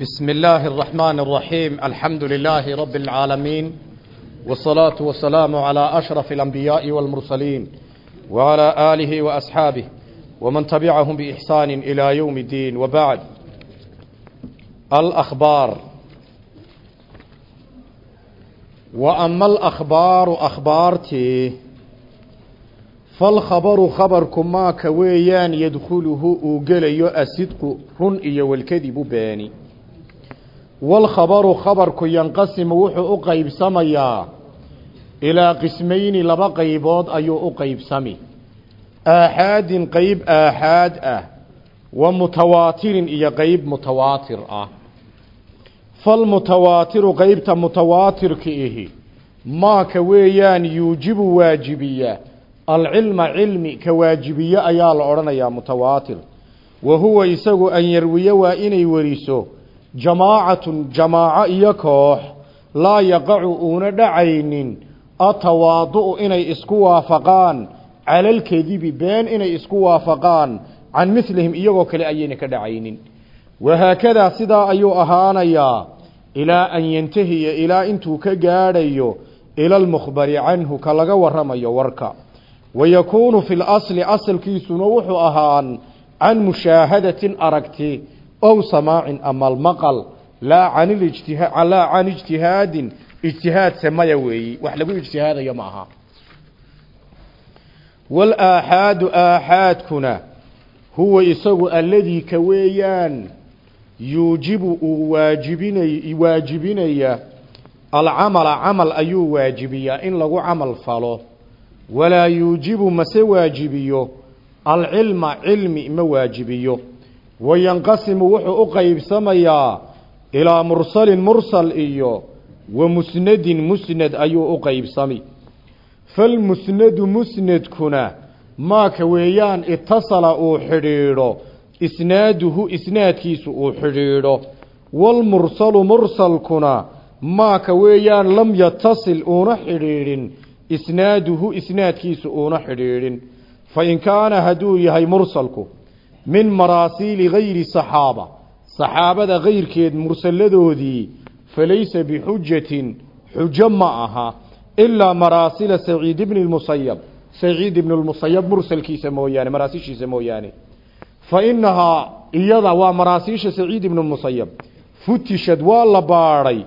بسم الله الرحمن الرحيم الحمد لله رب العالمين والصلاة والسلام على أشرف الأنبياء والمرسلين وعلى آله وأصحابه ومن تبعهم بإحسان إلى يوم الدين وبعد الأخبار وأما الأخبار أخبارتي falkhabaru khabarku maaka weeyaan yadkhuluhu uu gelayo asidqu run iyo walkadibu beeni walkhabaru khabarku yanqasimu wuxuu u qaybsamayaa ilaa qismayni laba qaybood ayuu u qaybsami aaxaadin qeyb aaxaad ah wa mutawaatirin iyo qeyb mutawaatir ah falmutawaatiru qeybta mutawaatirka ihi maaka weeyaan yuujibu waajibiya alcilma cilmi ka waajibiye ayaa la odhanayaa mutawaatir wa huwa isagu an waa inay weriso jamaacatun jamaaco iyo koox laa yaqacu uuna dhacaynin atawaadu-u inay isku waafaqaan cala alkadibi been inay isku waafaqaan can milihim iyagoo kale ayayna ka dhacaynin. Wahaakadaa sidaa ayuu ahaanayaa ilaa an yantahiya ilaa intuu ka gaadhayo ila almukhbari canhu ka laga waramayo warka. Wayakuunu fi lasli asalkiisuna wuxuu ahaan can mushaahadatin aragti ow samaacin ama almaqal laa can laa can ijtihaadin ijtihaad samaya weeyi wax lagu ijtihaadayo ma aha. Walaaxaadu aaxaadkuna huwa isagu alladii ka weeyaan yuujibu uu waajibinay waajibinaya alcamala camal ayuu waajibiyaa in lagu camal falo. Walaa yuujibu mase waajibiyo alcilma cilmi ma waajibiyo wayanqasimu wuxuu u qaybsamayaa ilaa mursalin mursal iyo wa musnadin musnad ayuu u qaybsami. Falmusnadu musnadkuna maaka weeyaan itasala uu xidhiidho isnaaduhu isnaadkiisu uu xidhiidho. Walmursalu mursalkuna maaka weeyaan lam yatasil uuna xidhiidhin isnaaduhu isnaadkiisu uuna xidhiidhin. Fain kaana hadduu yahay mursalku min maraasiili gayri saxaaba. Saxaabada kayrkeed mursalladoodii falaysa bixujatin xujo ma aha ilaa maraasila saciid ibni lmusayab saciid ibnu lmusayab mursalkiisa mooyaane maraasiishiisa mooyaane. Fa inahaa iyada waa maraasiisha saciid ibnu lmusayab futishad waa la baadhay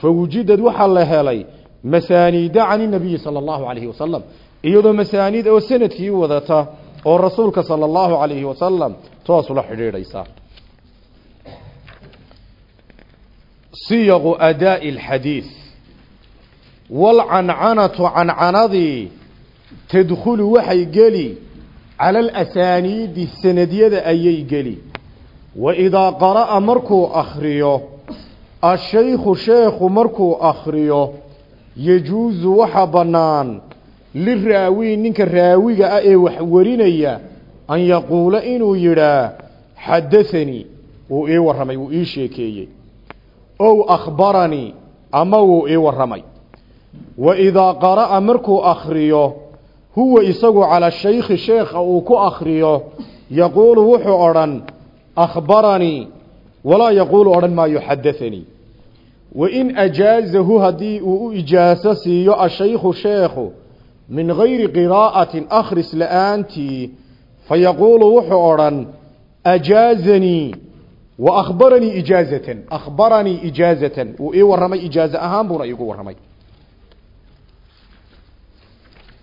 fawujidad waxaa la helay masaaniida can inabiyi sala allahu calayhi wasalam iyadoo masaaniid oo sannadkii wadata oo rasuulka sala allahu calayhi wasalam toosula xidhiidhaysa. Siyaqu adaa'i alxadiid walcancanatu cancanadii tadkhulu waxay geli cala alasaniidi sanadyada ayay geli. Wa idaa qara'a markuu akhriyo ashaykhu sheekhu markuu akhriyo yejuusu waxa bannaan liraawi ninka raawiga ah ee wax warinaya an yaquula inuu yidhaa xadathanii wuu ii warramay wuu ii sheekeeyey. Ow akhbaranii ama wuu ii warramay. Wa idaa qara'a markuu akhriyo huwa isagu calaa shaykhi sheekha uu ku akhriyo yaquulu wuxuu odhan akhbaranii walaa yaquulu odhan maayo xadathanii wain ajaazahu haddii uu u ijaaso siiyo ashaykhu sheekhu min gayri qiraa'atin akhris la'aantii fayaquulu wuxuu odhan ajaazanii wa akhbaranii ijaazatan akhbaranii ijaazatan. Wuu ii warramay ijaaze ahaan buuna iigu warramay.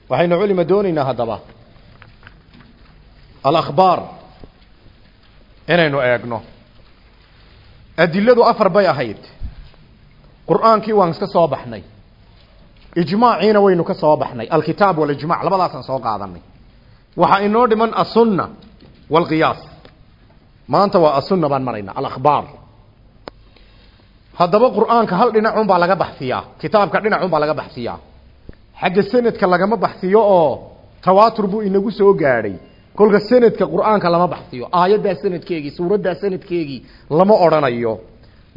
Waxaynu culima doonaynaa haddaba alakhbaar inaynu eegno. Adiladu afar bay ahayd. Qur'aankii waan iska soo baxnay ijmaaciina waynu ka soo baxnay. Alkitaab walijmac labadaasaan soo qaadanay. Waxaa inoo dhiman asunna walqiyaas maanta waa asunna baan maraynaa alakhbaar. Haddaba qur'aanka hal dhinacun baa laga baxsiyaa. Kitaabka dhinacun baa laga baxsiyaa. Xagga sanadka lagama baxsiyo oo tawaatur buu inagu soo gaadhay. Kolka sanadka qur'aanka lama baxsiyo. Aayaddaa sanadkeegii suuraddaa sanadkeegii lama odhanayo.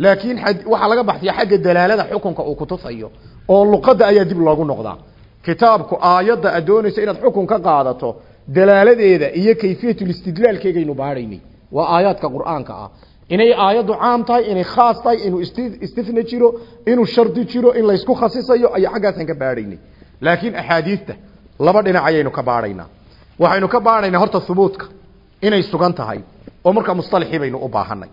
Laakiin waxaa laga baxsiya xagga dalaalada xukunka uu kutusayo oo luqadda ayaa dib loogu noqdaa. Kitaabku aayadda aad inaad xukun ka qaadato dalaaladeeda iyo kayfiyatulistidlaalkeegaynu baadhaynay waa aayaadka qur'aanka ah. Inay aayaddu caam tahay inay khaas tahay inuu istifna jiro inuu shardi jiro in laysku khasisayo ayaa xaggaasaan ka baadhaynay laakiin axaadiidta laba dhinac ayaynu ka baadhaynaa waxaynu ka baadhaynaa horta hubuudka inay sugan tahay oo markaa musطalaxii baynu u baahanay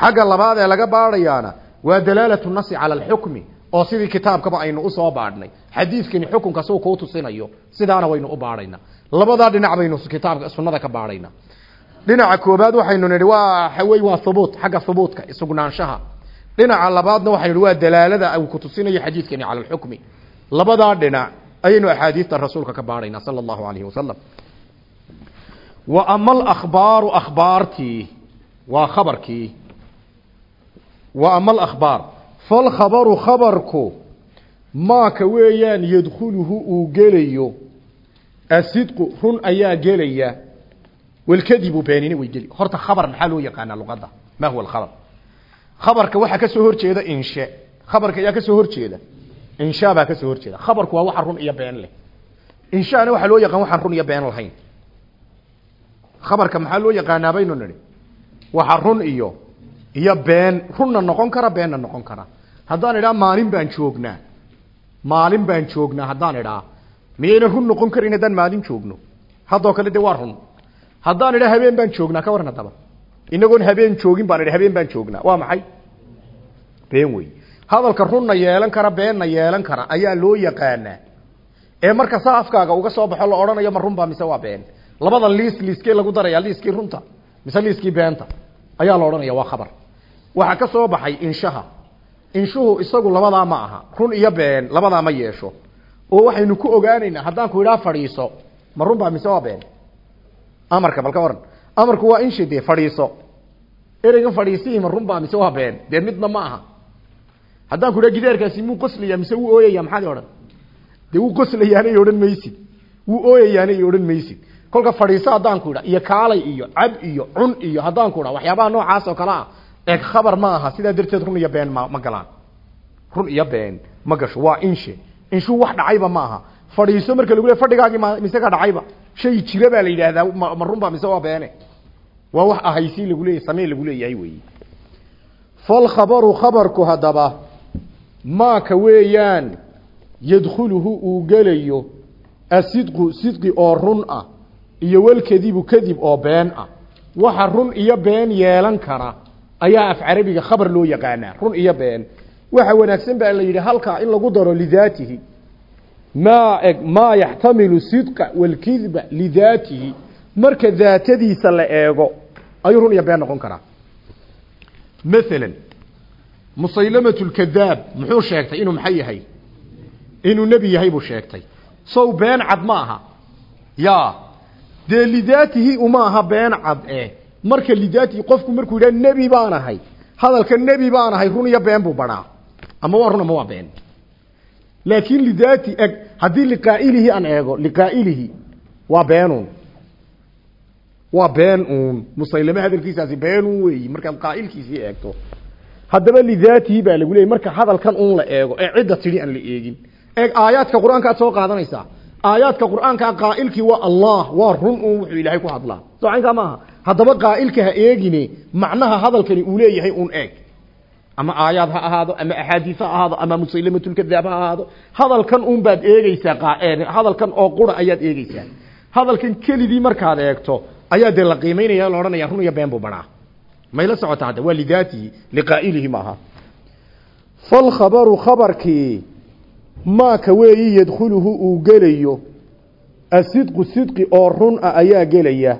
xagga labaad ee laga baadhayaana waa dalaalatu nasi cala alxukmi oo sidii kitaabkaba aynu u soo baadhnay. Xadiidkani xukunka suu kuu tusinayo sidaana waynu u baadhaynaa labadaa dhinac baynu kitaabka sunnada ka baadhaynaa dhinaca koobaad waxaynu nidhi waa xawey waa hubuut xagga hubuutka sugnaanshaha dhinaca labaadna waxaynu nidhi waa dalaalada uu ku tusinayo xadiidkani cala alxukmi labadaa dhinac ayaynu axaadiista rasuulka ka baadhaynaa sala allahu calayhi wasalam wa ama alakhbaaru akhbaartii waa khabarkii. Wa ama alakhbaar falkhabaru khabarku maaka weeyaan yadkhuluhu uu gelayo asidqu run ayaa gelaya walkadibu beenina way geli horta khabar maxaa loo yaqaanaa luqadda ma huwa alkhabar khabarka waxaa ka soo horjeeda inshe khabarka ayaa ka soo horjeeda insha baa ka soo horjeeda khabarku waa waxa run iyo been leh inshana waxaa loo yaqaan waxaan run iyo been lahayn khabarka maxaa loo yaqaanaa baynu nidhi waxa run iyo iyo been runna noqon kara beenna noqon kara haddaan idhaa maalin baan joognaa. Maalin baan joognaa haddaan idhaa. Miyayna run noqon karin haddaan maalin joogno. Haddoo kale de waa run haddaan idhaa habeen baan joognaa ka warran haddaba inagoon habeen joogin baan idha habeen baan joognaa. Waa maxay? Been wey hadalka runna yeelan kara beenna yeelan kara ayaa loo yaqaanaa. Ee marka saa afkaaga uga soo baxo la odhanayo ma runbaa mise waa been? Labada liis liiskee lagu daraya liiskii runta mise liiskii beenta? Ayaa la odhanaya waa khabar. Waxaa ka soo baxay inshaha inshuhu isagu labadaa ma aha. Run iyo been labadaa ma yeesho. Oo waxaynu ku ogaanaynaa haddaan ku idhaa fadhiiso. Ma runbaa mise waa been? Amarka bal ka waran amarku waa inshe dee fadhiiso. Ereygan fadhiisihii ma runbaa mise waa been? Dee midna ma aha. Haddaan ku idhaa gidaarkaasi muu qoslaya mise wuu ooyaya maxaad odhan? Dee wuu qoslayaanay odhan maysid. Wuu ooyayaanay odhan maysid. Kolka fadhiiso haddaan ku idha iyo kaalay iyo cab iyo cun iyo haddaan ku idha waxyaabaha noocaas oo kale ah eeg khabar ma aha sidaa darteed run iyo been ma galaan. Run iyo been ma gasho waa inshe. Inshu wax dhacayba ma aha. Fadhiiso marka lagu leey fadhigaagii mise ka dhacayba. Shay jira baa la yidhaahdaa ma mise waa beene. Waa wax ahaysi lagu leeyahay samee lagu leeyahay weeye. Falkhabaru khabarku haddaba maaka weeyaan yadkhuluhu uu gelayo asidqu sidqi oo run ah iyo walkadibu kadib oo been ah. Waxa run iyo been yeelan kara ayaa af carabiga khabar loo yaqaanaa. Run iyo been. Waxa wanaagsan baa la yidhi halkaa in lagu daro lidaatihi. Maa eg maa yaxtamilu sidqa walkidba lidaatihi. Marka daatadiisa la eego ayuu run iyo been noqon karaa. Maalan musaylamatu lkadaab muxuu sheegtay inuu maxay yahay? Inuu nebi yahay buu sheegtay. Sow been cad ma aha. Ya dee lidaatihi uma aha been cad eh marka lidaatihi qofku markuu yidhaha nebi baan ahay. Hadalka nebi baan ahay run iyo been buu badhaa ama waa run ama waa been. Laakiin lidaati eg haddii liqaa'ilihi aan eego liqaa'ilihi waa beenun waa been uun musaylame hadalkiisaasi beenun weeyi markaad qaa'ilkiisii eegto. Haddaba lidaatihi baa lagu leeyay marka hadalkan uun la eego ee cidda tidhi aan la eegin. Eeg aayaadka qur'aanka aad soo qaadanaysaa aayaadka qur'aanka qaa'ilkii waa allah waa run uun wuxuu ilaahay ku hadlaa. Soo caynkaa maaha? Haddaba qaa'ilka ha eegine macnaha hadalkani uu leeyahay uun eeg. Ama aayaad ha ahaado ama axaadiis ha ahaado ama musaylamatulkadaab ha ahaado. Hadalkan uun baad eegeysaa hadalkan oo qura ayaad eegeysaa hadalkan keligii markaad eegto ayaa dee la qiimeynaya la odhanaya run iyo been buu badhaa mayla socota hadda waa lidaatihi liqaa'ilihi maaha. Falkhabaru khabarkii maaka weeyi yadkhuluhu uu gelayo? Asidqu sidqi oo run ah ayaa gelaya.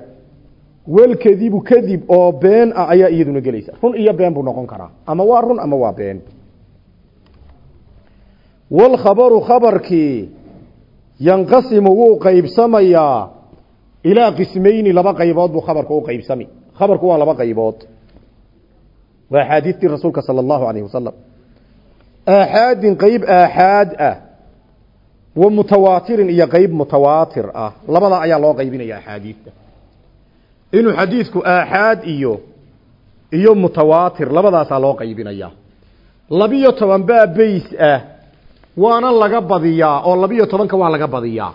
Walkadibu kadib oo been ah ayaa iyaduna gelaysa. Run iyo been buu noqon karaa. Ama waa run ama waa been. Walkhabaru khabarkii yanqasimu wuu qaybsamayaa ilaa qismayni laba qaybood buu khabarku u qaybsami. Khabarku waa laba qaybood. Waa axaadiistii rasuulka sala allahu alayh wasalam aaxaadin qeyb aaxaad ah wa mutawaatirin iyo qeyb mutawaatir ah labadaa ayaa loo qaybinaya axaadiista inuu xadiidku aaxaad iyo iyo mutawaatir labadaasaa loo qaybinaya labiyo toban baa bays ah waana laga badiyaa oo labiyo tobanka waa laga badiyaa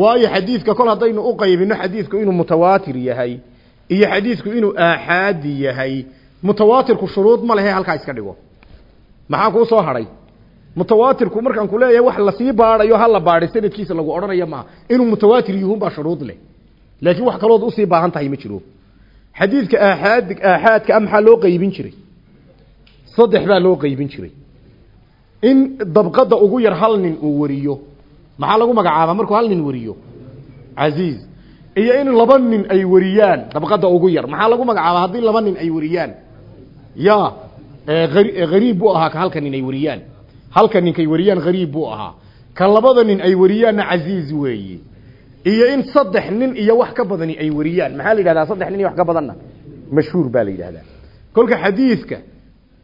waayo xadiidka kol haddaynu u qaybino xadiidku inuu mutawaatir yahay iyo xadiidku inuu aaxaadi yahay mutawaatirku shuruud ma lehe halkaa iska dhigo maxaa kuu soo hadhay mutawaatirku markaan ku leeyahay wax la sii baadhayo hala baadhay sanadkiisa lagu odhanayo maaha inuu mutawaatir yuhun baa shuruud leh. Laakiin wax kalood u sii baahan tahay ma jiro. Xadiidka aaxaad aaxaadka maxaa loo qaybin jiray? Saddex baa loo qaybin jiray. In dabqada ugu yar hal nin uu wariyo. Maxaa lagu magacaabaa? Markuu hal nin wariyo. Casiiz. Iyo in laba nin ay wariyaan dabqada ugu yar. Maxaa lagu magacaabaa? Haddii laba nin ay wariyaan. Ya hariib buu ahaa ka halka nin ay wariyaan. Halka ninkay wariyaan hariib buu ahaa. Ka labada nin ay wariyaanna casiiz weeye iyo in saddex nin iyo wax ka badani ay wariyaan. Maxaa la yidhahdaa saddex nin iyo wax ka badanna? Mashhuur baa la yidhahdaa. Kolka xadiidka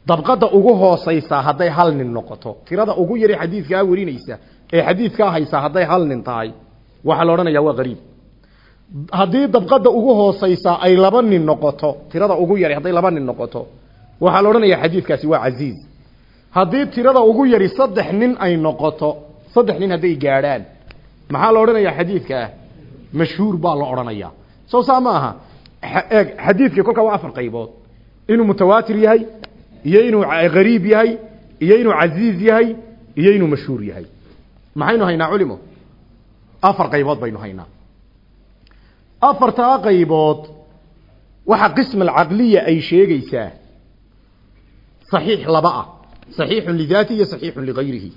dabqada ugu hoosaysaa hadday hal nin noqoto. Tirada ugu yari xadiidkaa warinaysa ee xadiidkaa haysaa hadday hal nin tahay waxaa la odhanayaa waa qariib haddii dabqada ugu hoosaysaa ay laba nin noqoto tirada ugu yari hadday laba nin noqoto waxaa la odhanayaa xadiidkaasi waa casiiz haddii tirada ugu yari saddex nin ay noqoto saddex nin hadday gaadhaan maxaa la odhanayaa xadiidkaa mashhuur baa la odhanayaa. Soo saa ma aha. Eeg xadiidkii kolkaa waa afar qaybood. Inuu mutawaatir yahay iyo inuu qariib yahay iyo inuu casiiz yahay iyo inuu mashhuur yahay. Maxaynu haynaa culimo? Afar qaybood baynu haynaa. Afartaa qaybood waxa qism alcaqliya ay sheegaysaa ah saxiixun lidaati iyo saxiixun ligayrihi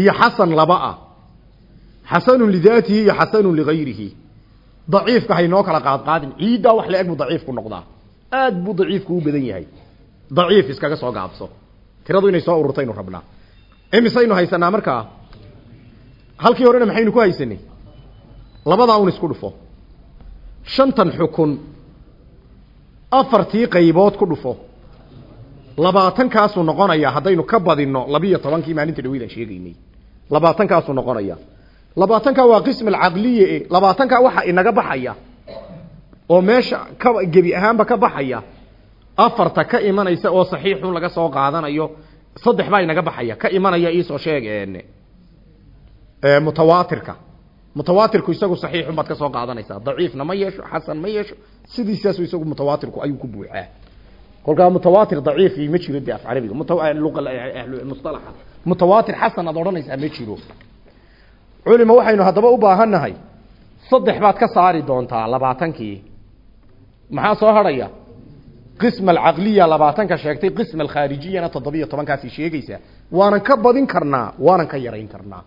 iyo xasan laba ah xasanun lidaatihi iyo xasanun ligayrihi daciifka haynoo kala qaadqaadin ciiddaa wax la eg buu daciifku noqdaa aad buu daciifku u badan yahay daciif iskaga soo gaabso tiradu inay soo ururtaynu rabnaa imisaynu haysanaa markaa halkii horena maxaynu ku haysanay labadaa un isku dhufo shantan xukun afartii qaybood ku dhufo labaatankaasuu noqonayaa haddaynu ka badinno labiiyo tobankii maalinta dhaweydaan sheegaynay. Labaatankaasuu noqonaya. Labaatankaa waa qism alcaqliye labaatankaa waxaa inaga baxaya oo meesha ka gebi ahaanba ka baxaya afarta ka imanaysa oo saxiixun laga soo qaadanayo saddex baa inaga baxaya ka imanaya iisoo sheeg mutawaatirka. Mutawaatirku isagu saxiixun baad ka soo qaadanaysaa daciifna ma yeesho xasan ma yeesho sidiisaasu isagu mutawaatirku ayuu ku buuxaa kolkaa mutawaatir daciifi ma jiro de af carabiga mustalaxa. Mutawaatir xasan aad odhanaysaa ma jiro. Culima waxaynu haddaba u baahannahay saddex baad ka saari doontaa labaatankii. Maxaa soo hadhaya? Qism alcaqliya labaatanka sheegtay qism alkhaarijiyana toddobiyo tobankaasi sheegaysaa waanan ka badin karnaa waanan ka yarayn karnaa.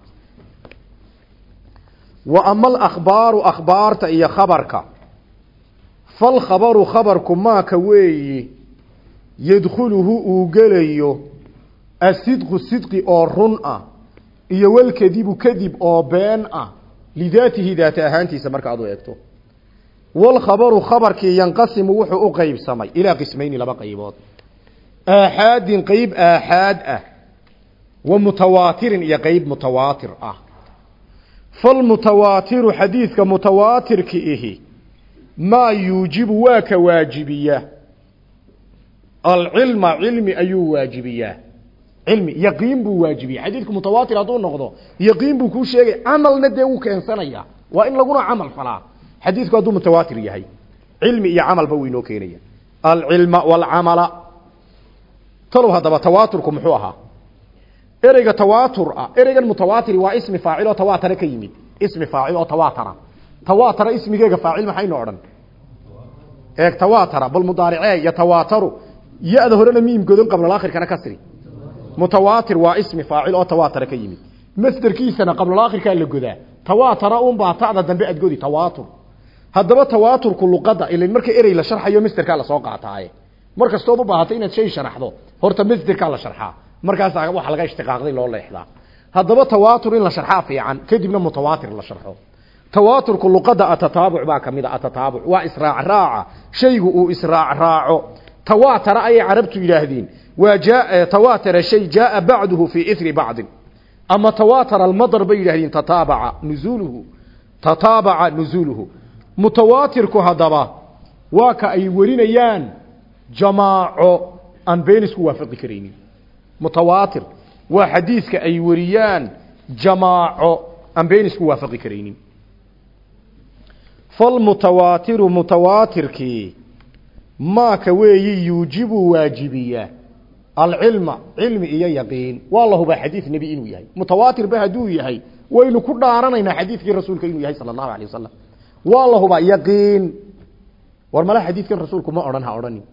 Wa ama alakhbaaru akhbaarta iyo khabarka. Falkhabaru khabarku maaka weeyi yadkhuluhu uu gelayo asidqu sidqi oo run ah iyo walkadibu kadib oo been ah lidaatihi daata ahaantiisa marka aad u eegto. Walkhabaru khabarkii yanqasimu wuxuu u qeybsamay ilaa qismayni laba qaybood. Aaxaadin qeyb aaxaad ah wa mutawaatirin iyo qeyb mutawaatir ah. Falmutawaatiru xadiidka mutawaatirki ihi maa yuujibu waa ka waajibiya alcilma cilmi ayuu waajibiyaa. Cilmi yaqiin buu waajibiya xadiidku mutawaatir hadduu noqdo yaqiin buu kuu sheegay camalna dee wuu keensanaya. Waa in laguna camal falaa. Xadiidku hadduu mutawaatir yahay. Cilmi iyo camalba wuu inoo keenaya. Alcilma walcamala. Talow haddaba tawaaturku muxuu ahaa? Ereyga tawaatur ah ereygan mutawaatiri waa ismi faacil oo tawaatara ka yimid. Ismi faacil oo tawaatara. Tawaatara ya-da horena miim godon qablalakhirkana kasri mutawaatir waa ismi faacil oo tawaatara ka yimid. Masderkiisana qablalakhirkaa la godaa. Tawaatara unbaa ta'da dambe aad godi tawaatur. Haddaba tawaaturku luqadda ilan marka erey la sharxayo masderkaa la soo qaataaye. Mar kastood u baahato inaad shay sharaxdo horta masderkaa la sharxaa. Markaas waxa laga ishtiqaaqday loo leexdaa. Haddaba tawaatur in la sharxaa fiican kadibna mutawaatir la sharxo. Tawaaturku luqadda atataabuc baa ka mid a atataabuc. Waa israac raaca shaygu uu israac raaco tawaatara ayay carabtu yidhaahdeen waa jaa tawaatara shay jaaa bacduhu fii ithri bacdin ama tawaatara almadar bay yidhahdeen tataabaca nuzuuluhu tataabaca nuzuuluhu mutawaatirku haddaba waa ka ay warinayaan jamaaco aan been isku waafaqi karaynin mutawaatir waa xadiidka ay wariyaan jamaaco maaka weeyi yuujibu waajibiya. Alcilma cilmi iyo yaqiin. Waa la xadiid nebi inuu yahay. Mutawaatirba hadduu yahay. Waynu ku dhaaranaynaa xadiidkii rasuulka inuu yahay sala allahu alay wasalam waa la yaqiin. War mala xadiidkan rasuulku ma odhan ha odhanin.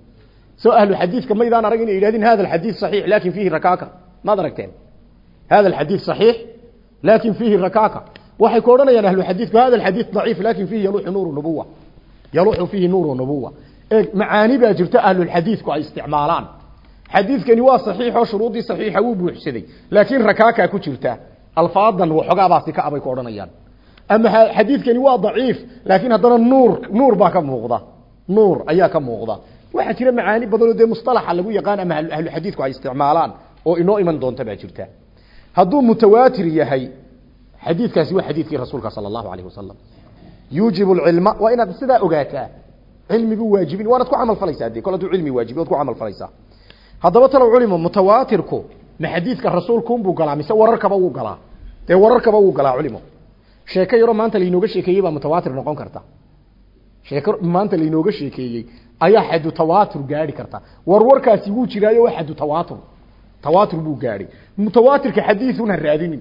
Soo ahlu xadiidka maydaan arag inay yidhahdeen hada alxadiid saxiix laakin fiihi rakaaka. Maad aragteen. Hada alxadiid saxiix laakin fiihi rakaaka. Waxay ku odhanayaan ahlu xadiidku hada alxadiid daciif laakin fiihi yaluuxu nuuru nubuwa yaluuxu fiihi nuuru nubuwa ee macaani baa jirta ahlulxadiidku ay isticmaalaan. Xadiidkani waa saxiixoo shuruudii saxiixa wuu buuxsaday laakiin rakaakaa ku jirta. Alfaadan waxoogaabaa ka abay ku odhanayaan. Ama xadiidkani waa daciif laakiin haddana nuur nuur baa ka muuqda. Nuur ayaa ka muuqda. Waxaa jira macaani badanoo dee mustalaxa lagu yaqaan ama ahlu xadiidku ay isticmaalaan oo inoo iman doonta baa jirta. Hadduu mutawaatir yahay xadiidkaasi waa xadiidkii rasuulka sala allahu alayh wasalam yuujibu lcilma waa inaad ogaataa cilmigu waajibin. Waanaad ku camal falaysaa dee kol hadduu cilmi waajibi waad ku camal falaysaa. Haddaba talow culimo mutawaatirku ma xadiidka rasuulkuunbuu galaa mise wararkaba wuu galaa? Dee wararkaba wuu galaa culimo sheeko yaroo maanta lainooga sheekeeyey baa mutawaatir noqon karta. Sheeko maanta lainooga sheekeeyey ayaa xadu tawaatur gaadhi karta. War warkaasi wuu jiraayo waa xadu tawaatur. Tawaatur buu gaadhay mutawaatirka xadiisun ha raadinin.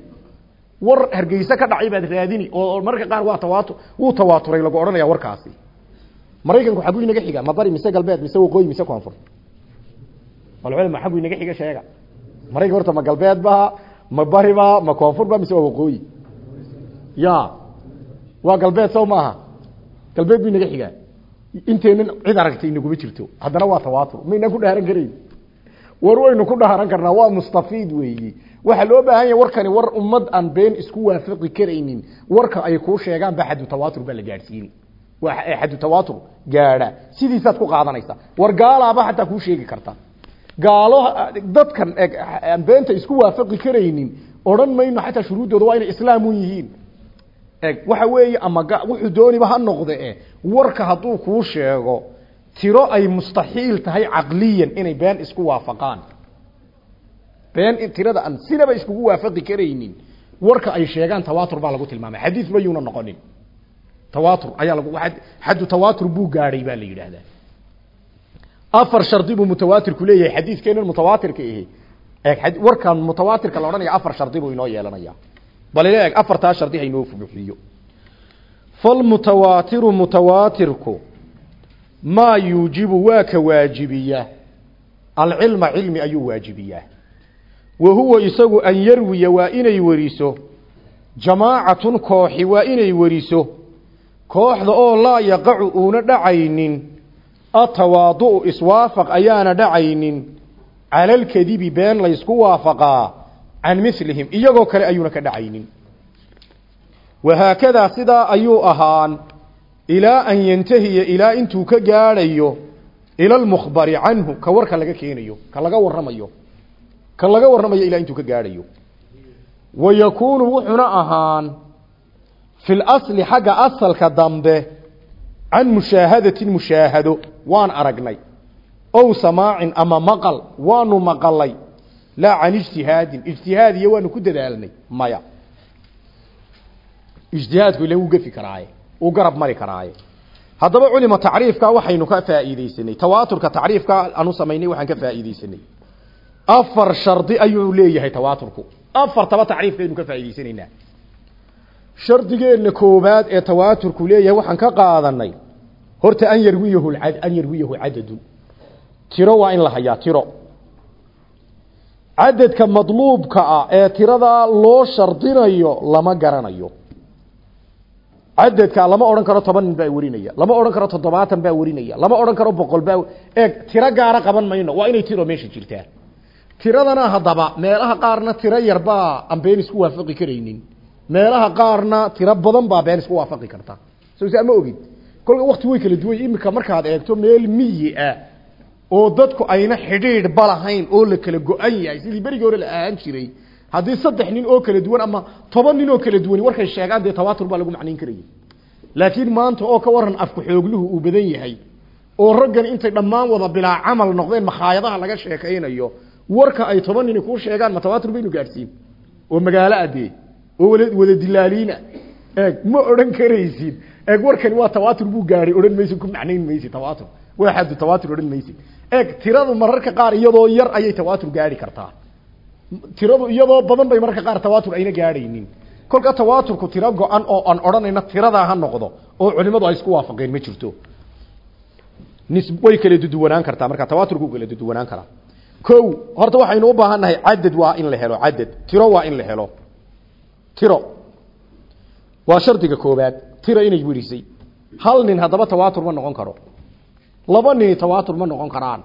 War hargeyse ka dhacay baad raadini oo marka qaar waa tawaatur wuu tawaaturay lagu odhanaya warkaasi maraykanku xaguu inaga xiga ma bari mise galbeed mise waqooyi mise koonfur. Malculima xaguu inaga xiga sheega. Maraykan horta ma galbeed ba ma bari ba ma koonfur ba mise waa waqooyi? Ya waa galbeed sow maaha. Galbeed buu inaga xigaa. Inteenan cid aragtay inaguma jirto. Haddana waa tawaatur. Maynaan ku dhaharan karayn? War waynu ku dhaharan karnaa waa mustafiid weeyi. Waxaa loo baahan yahay warkani war ummad aan been isku waafaqi karaynin. Warka ay kuu sheegaan ba xadu tawaatur baa la gaadhsiini xadu tawaatur gaadha. Sidiisaad ku qaadanaysa. War gaalaaba xataa kuu sheegi karta. Gaalo dadkan aan beenta isku waafaqi karaynin odhan mayno xataa shuruuddooda waa inay islaamun yihiin. Eg waxa weeye ama wuxuu dooniba ha noqde warka hadduu kuu sheego tiro ay mustaxiil tahay caqliyan inay been isku waafaqaan. Been tirada aan sinaba iskugu waafaqi karaynin warka ay sheegaan tawaatur baa lagu tilmaamay. Xadiis ma yuuna noqonin tawaatur ayaa lagu xaddu tawaatur buu gaadhay baa la yidhaahdaa. Afar shardi buu mutawaatirku leeyahay xadiidkeenan mutawaatirka ihi. Eeg warkan mutawaatirka la odhanaya afar shardi buu inoo yeelanaya bal ila eeg afartaa shardi haynoo buuxiyo. Falmutawaatiru mutawaatirku maa yuujibu waa ka waajibiya alcilma cilmi ayuu waajibiyaa. Wa huwa isagu an yarwiya waa inay weriso jamaacatun kooxi waa inay weriso kooxda oo laa yaqacu uuna dhacaynin atawaadu'u iswaafaq ayaana dhacaynin cala alkadibi been laysku waafaqaa can milihim iyagoo kale ayuuna ka dhacaynin. Wahaakadaa sidaa ayuu ahaan ilaa an yantahiya ilaa intuu ka gaadhayo ila almukhbari canhu ka warka laga keenayo ka laga warramayo ka laga warramayo ilaa intuu ka gaadhayo. Wa yakuunu wuxuuna ahaan lasli xagga asalka dambe can mushaahadatin mushaahado waan aragnay ow samaacin ama maqal waanu maqalay laa can ijtihaadin ijtihaad iyo waanu ku dadaalnay maya ijtihaadku ila wuu gefi karaaye uu garab mari karaaye haddaba culima tacriifka waxaynu ka faa'iideysanay tawaaturka tacriifka aanu samaynay waxaan ka faa'iideysanay afar shardi ayuu leeyahay tawaaturku afartaba tacriifkaynu ka faa'iideysanaynaa shardigeenna koobaad ee tawaaturku leeyahay waxaan ka qaadanay horta an yarwiyahu an yarwiyahu cadadun tiro waa in la hayaa tiro. Cadadka madluubka ah ee tiradaa loo shardinayo lama garanayo. Cadadka lama odhan karo toban nin baa warinaya lama odhan karo toddobaatan baa warinaya lama odhan karo boqol baa eeg tiro gaara qaban mayno waa inay tiro meesha jirtaa. Tiradana haddaba meelaha qaarna tiro yarbaa aan been isku waafaqi karaynin meelaha qaarna tiro badan baa been isku waafaqi karta. Soo saa ma ogid? Kolka wakti way kala duwan imika markaad eegto meel miyi ah oo dadku ayna xidhiidh balahayn oo la kala go-an yahay sidii berigii hore la ahaan jiray haddii saddex nin oo kala duwan ama toban nin oo kala duwani warkay sheegaan dee tawaatur baa lagu macnayn karaya laakiin maanta oo ka waran afku xoogluhu uu badan yahay oo raggan intay dhammaan wada bilaa camal noqdeen makhaayadaha laga sheekaynayo warka ay toban nini kuu sheegaan ma tawaatur baynu gaadhsiin. Oo magaalo adee oo wada dilaaliina eeg ma odhan karaysid. Eeg warkani waa tawaatur buu gaadhay odhan maysid ku macnayn maysid tawaatur. Waa xaddu tawaatur odhan maysid eeg tiradu mararka qaar iyadoo yar ayay tawaatur gaadhi kartaa. Tiradu iyadoo badan bay mararka qaar tawaatur ayna gaadhaynin kolka tawaaturku tiro go-an oo aan odhanayna tiradaa ha noqdo oo culimadu ay isku waafaqeen ma jirto. Way kala duduwanaan kartaa marka tawaaturku kala duduwanaan karaa. Ko horta waxaynu u baahan nahay cadad waa in la helo cadad tiro waa in la helo tiro. Waa shardiga koobaad tiro inay werisay. Hal nin haddaba tawaatur ma noqon karo. Laba nin tawaatur ma noqon karaan.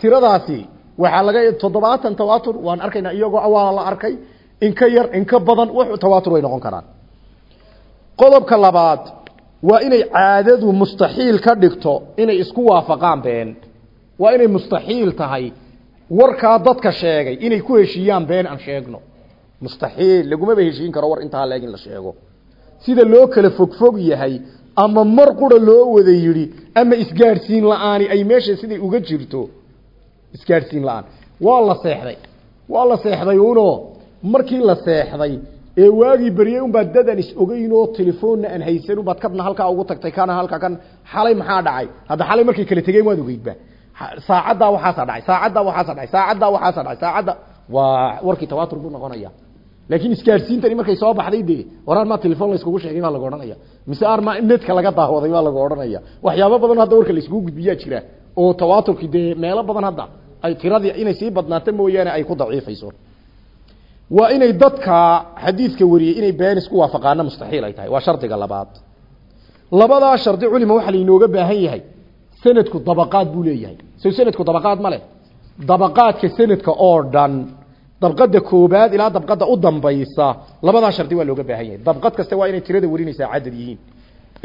Tiradaasi waxaa laga toddobaatan tawaatur waan arkaynaa iyagoo waa la arkay. In ka yar in ka badan wax tawaatur way noqon karaan. Qodobka labaad waa inay caadadu mustaxiil ka dhigto inay isku waafaqaan been. Waa inay mustaxiil tahay. Warkaa dadka sheegay inay ku heshiiyaan been aan sheegno mustaxiil lagumaba heshiin karo war intaa leeg in la sheego. Sida loo kala fogfog yahay ama mar qura loo wada yidhi ama isgaadhsiin la'aani ay meesha siday uga jirto isgaadhsiin la'aan. Waa la seexday. Waa la seexday uno markii la seexday ee waagii beryey unbaad dadan is ogeyn oo telefoonna aan haysan unbaad kadna halkaa ugu tagtay kana halkaa kan xalay maxaa dhacay? Hadda xalay markay kala tegeen waad ogeydba saacaddaa waxaasaa dhacay saacaddaa waxaasaa dhacay saacaddaa waxaasaa dhacay saacadda waa warkii tawaatur buu noqonaya laakiin isgaadhsiintani markay soo baxday dee waraan maa telefon la iskugu sheegay baa laga odhanaya. Mise ar ma netka laga daawaday baa laga odhanaya. Waxyaabo badan hadda warka la iskugu gudbiyaa jira oo tawaaturki dee meelo badan hadda ay tiradii inay sii badnaato mooyaane ay ku daciifayso. Waa inay dadka xadiidka wariyey inay been isku waafaqaana mustaxiil ay tahay. Waa shardiga labaad. Labadaa shardi culima waxaa lainooga baahan yahay sanadku dabaqaad buu leeyahay. So sanadku dabaqaad ma leh. Dabaqaadka sanadka oo dhan dabqada koobaad ilaa dabqada u dambaysa labadaa shardi waa looga baahan yahay. Dabqad kaste waa inay tirada warinaysaa cadad yihiin.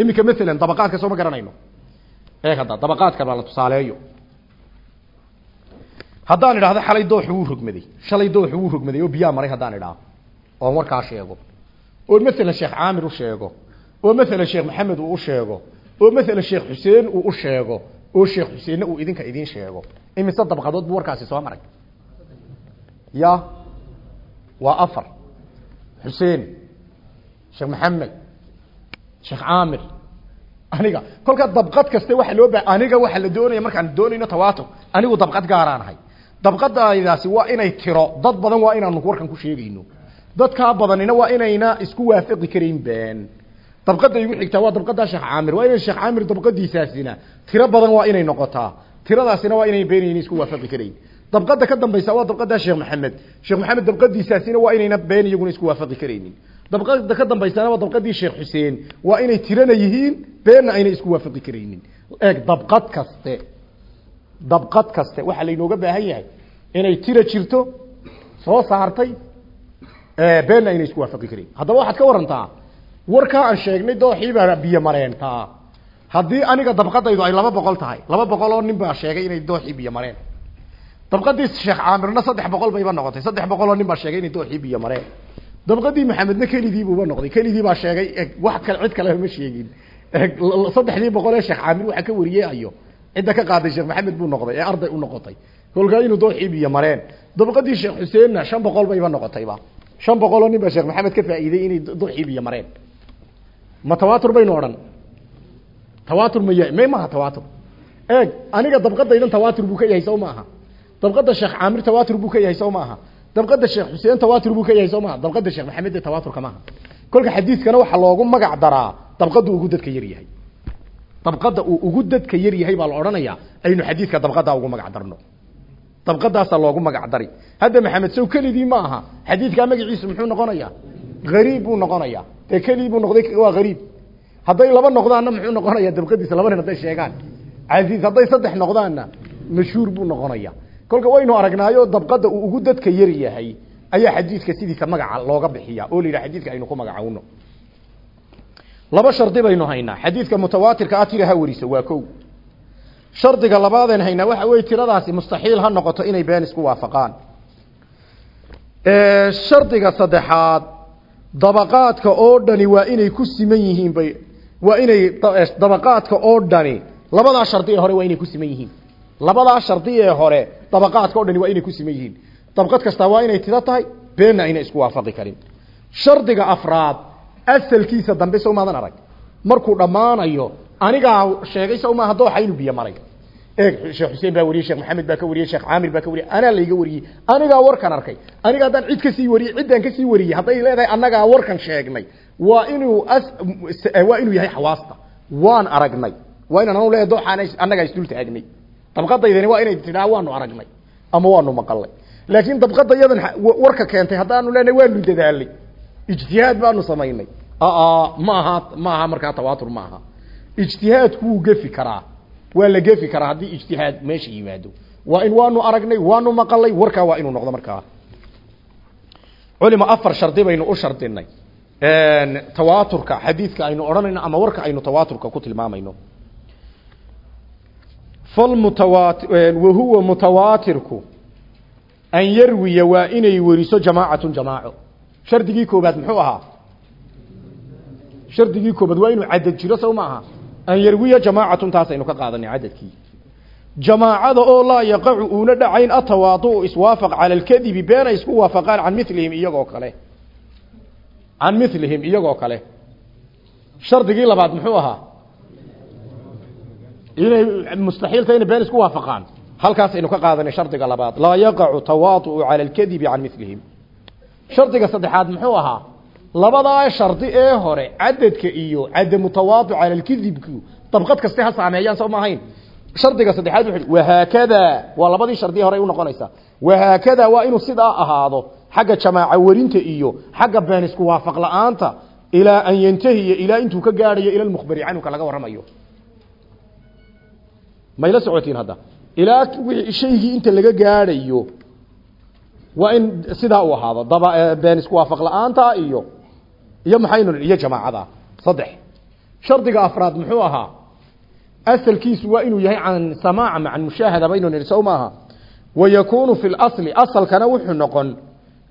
Iminka maalan dabaqaadka soo ma garanayno? Eeg hadda dabaqaadka baa la tusaaleeyo. Haddaan idhaahdo xalay dooxu wuu rogmaday shalay dooxu wuu rogmaday oo biyaa maray haddaan idhaahdo oon warkaa sheego. Oo maalan sheekh caamir u sheego oo maalan sheekh maxamed uu u sheego oo maalan sheekh xuseen uu u sheego oo sheekh xuseenna uu idinka idiin sheego. Imise dabqadood buu warkaasi soo maray ya waa afar. Xuseen sheekh maxamed sheekh caamir aniga kolka dabqad kaste waxa loo ba aniga waxa la doonaya markaan doonayno tawaatur. Anigu dabqad gaaraan ahay. Dabqadaadaasi waa inay tiro. Dad badan waa inaanu warkan ku sheegayno. Dadkaa badanina waa inayna isku waafaqi karayn been. Dabqada igu xigtaa waa dabqadaa sheekh caamir waa inay sheekh caamir dabqadiisaasina tiro badan waa inay noqotaa. Tiradaasina waa inay beenayna isku waafaqi karayn dabqada ka dambaysa waa dabqadaa sheekh maxamed sheekh maxamed dabqadiisaasina waa inayna been iyaguna isku waafaqi karaynin. Dabqada ka dambaysana waa dabqadii sheekh xuseen. Waa inay tirana yihiin beenna aynay isku waafaqi karaynin. Eeg dabqad kaste dabqad kaste waxaa laynooga baahan yahay inay tira jirto soo saartay beenna aynay isku waafaqi karayn. Haddaba waxaad ka warantaa warkaa aan sheegnay dooxiibaa biyo mareentaa. Haddii aniga dabqadaydu ay laba boqol tahay laba boqol oo nin baa sheegay inay dooxii biyo mareen dabqadii sheekh caamirna saddex boqol bayba noqotay. Saddex boqol oo nin baa sheegay inay dooxii biyo mareen dabqadii maxamedna kelidiibuuba noqday. Kelidii baa sheegay wax kale cid kale ma sheegin. Saddexdii boqol ee sheekh caamir waxa ka wariyey ayo. Cidda ka qaaday sheekh maxamed buu noqday ee arday u noqotay. Kolkaa inuu dooxii biyo mareen. Dabqadii sheekh xuseenna shan boqol bayba noqotayba shan boqol nin baa sheekh maxamed ka faa'iiday inay dooxii biyo mareen. Ma tawaatur baynu odhan. Tawaatur ma may maaha tawaatur. Eeg aniga dabqadaydan tawaatur buu ka yahay sow maaha dabqada sheekh caamir tawaatur buu ka yahay sow maaha dabqada sheekh xuseen tawaatur buu ka yahay soo maaha dabqada sheekh maxamed ee tawaaturka maaha kolka xadiidkana waxaa loogu magac daraa dabqada ugu dadka yar yahay. Dabqada ugu dadka yar yahay baa la odhanayaa aynu xadiidka dabqadaa ugu magac darno. Dabqadaasaa loogu magac dari. Hadda maxamed sow kelidii ma aha. Xadiidkaa magaciisu muxuu noqonayaa? Hariib buu noqonayaa. Dee kelii buu noqday waa hariib hadday laba noqdaanna muxuu noqonayaa dabqadiisa laba hadday sheegaan. Casiiz hadday saddex noqdaanna mashhuur buu noqonaya kolka waynu aragnaayo dabqada uu ugu dadka yar yahay ayaa xadiidka sidiisa magaca looga bixiya oo la yidhaha xadiidka aynu ku magacawno. Laba shardi baynu haynaa. Xadiidka mutawaatirka ah tira ha wariso waa kow. Shardiga labaadeen haynaa waxa weeye tiradaasi mustaxiil ha noqoto inay been isku waafaqaan. Shardiga saddexaad dabaqaadka oo dhani waa inay ku siman yihiin bay waa inay dabaqaadka oo dhani labadaa shardi ee hore waa inay ku siman yihiin labadaa shardi hore dabaqaadka o dhani waa inay ku siman yihiin. Dabqad kastaa waa inay tiro tahay beenna ayna isku waafaqi karin. Shardiga afraad asalkiisa dambe sow maadan arag. Markuu dhammaanayo anigaa sheegay sow maaha dooxa inuu biyo maray. Eeg sheekh xuseen baa wariyey sheekh maxamed baa ka wariyey sheekh caamir baa ka wariyey anaa layga wariyey. Anigaa warkan arkay. Aniga haddaan cid ka sii wariyey ciddaan ka sii wariyey hadday leedahay annagaa warkan sheegnay. Waa inuu waa inuu yahay xawaasta. Waan aragnay. Waa inaan anu leeyahay dooxaan annagaa isdul taagnay dabqadaydani waa inay tidhaa waanu aragnay ama waanu maqalnay. Laakiin dabqadayadan warka keentay haddaanu leenahay waanu dadaalnay. Ijtihaad baanu samaynay. Ma aha ma aha markaa tawaatur ma aha. Ijtihaadku wuu gefi karaa. Waa la gefi karaa haddii ijtihaad meesha yimaado. Waa in waanu aragnay waanu maqalay warkaa waa inuu noqdo markaa. Culima afar shardi baynu u shardinay. Tawaaturka xadiidka aynu odhanayno ama warka aynu tawaaturka ku tilmaamayno wahuwa mutawaatirku an yarwiya waa inay weriso jamaacatun jamaaco. Shardigii koobaad muxuu ahaa? Shardigii koobaad waa inuu cadad jiro sow ma aha? An yarwiya jamaacatun taasaynu ka qaadanay cadadkii jamaacada oo laa yaqacu uuna dhacayn atawaadu iswaafaq cala alkadibi been ay isku waafaqaan can milihim iyagoo kale. Can milihim iyagoo kale. Shardigii labaad muxuu ahaa inay mustaxiilta inay been isku waafaqaan. Halkaasaynu ka qaadanay shardiga labaad. Laa yaqacu tawaadu cala alkadibi can milihim shardiga saddexaad muxuu ahaa labadaa shardi ee hore cadadka iyo cadamu tawaadu cala alkidibku dabqad kaste ha saameeyaan soo maahayn shardiga saddexaad wuxuu wahaakada. Waa labadii shardi hore u noqonaysa. Wahaakada waa inuu sidaa ahaado xagga jamaaca warinta iyo xagga been isku waafaq la'aanta ilaa an yantahiya ilaa intuu ka gaadhayo ila lmukhbari canhu ka laga warramayo mayla socotiin hadda. Ilaa shaygii inta laga gaadhayo waa in sidaa uu ahaado. Daba been isku waafaq la'aanta iyo iyo maxaynu iyo jamaacada? Saddex. Shardiga afraad muxuu ahaa? Asalkiisu waa inuu yahay can samaaca macan mushaahada baynu nidhi sow maaha wayakuunu fi lasli asalkana wuxuu noqon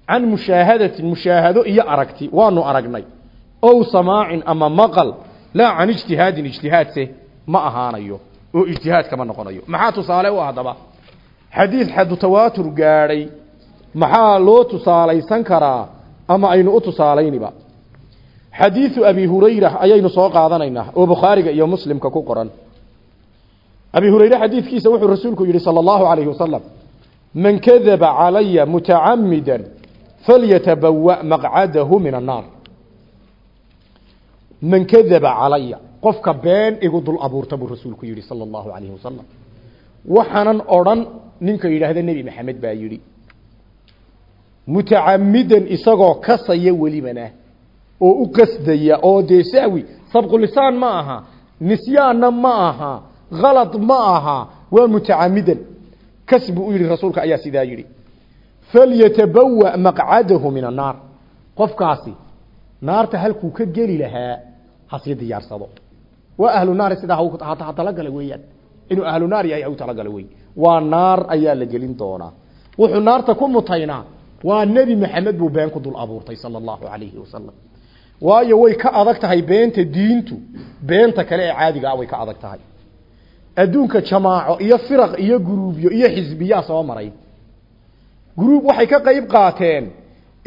can mushaahadatin mushaahado iyo aragti. Waanu aragnay. Ow samaacin ama maqal laa can ijtihaadin ijtihaadse ma ahaanayo oo ijtihaad kama noqonayo. Maxaa tusaale u haddaba xadiid xadu tawaatur gaadhay. Maxaa loo tusaalaysan karaa ama aynu u tusaalayniba? Xadiidu abi hurayra ayaynu soo qaadanaynaa oo bukhaariga iyo muslimka ku qoran. Abi hurayre xadiidkiisa wuxuu rasuulku yidhi salى اllahu alayhi wasalam man kadaba calaya mutacamida falyatabawa maqcadahu min annaar. Man kadaba calaya qofka been igu dul abuurta buu rasuulku yidhi salى اllahu alayhi wasalam waxaanan odhan ninka yidhaahda nebi maxamed baa yidhi mutacamidan isagoo kasaya welibana oo u qasdaya oo dee sahwi sabqulisaan ma aha nisyaanna ma aha kalad ma aha waa mutacamidan kas buu u yidhi rasuulka ayaa sidaa yidhi falyatabawa maqcadahu min annaar qofkaasi naarta halkuu ka geli lahaa hasii diyaarsado waa ahlu naari sidaa ha talagala weeyaan. Inuu ahlu naar yahay ha u talagalo wey waa naar ayaa la gelin doonaa. Wuxuu naarta ku mutaynaa. Waa nebi maxamed buu been ku dul abuurtay sala allahu calayhi wasalam waayo way ka adag tahay beenta diintu. Beenta kale ee caadiga ah way ka adag tahay. Adduunka jamaaco iyo firaq iyo guruubyo iyo xisbiyaa soo maray. Guruub waxay ka qayb qaateen.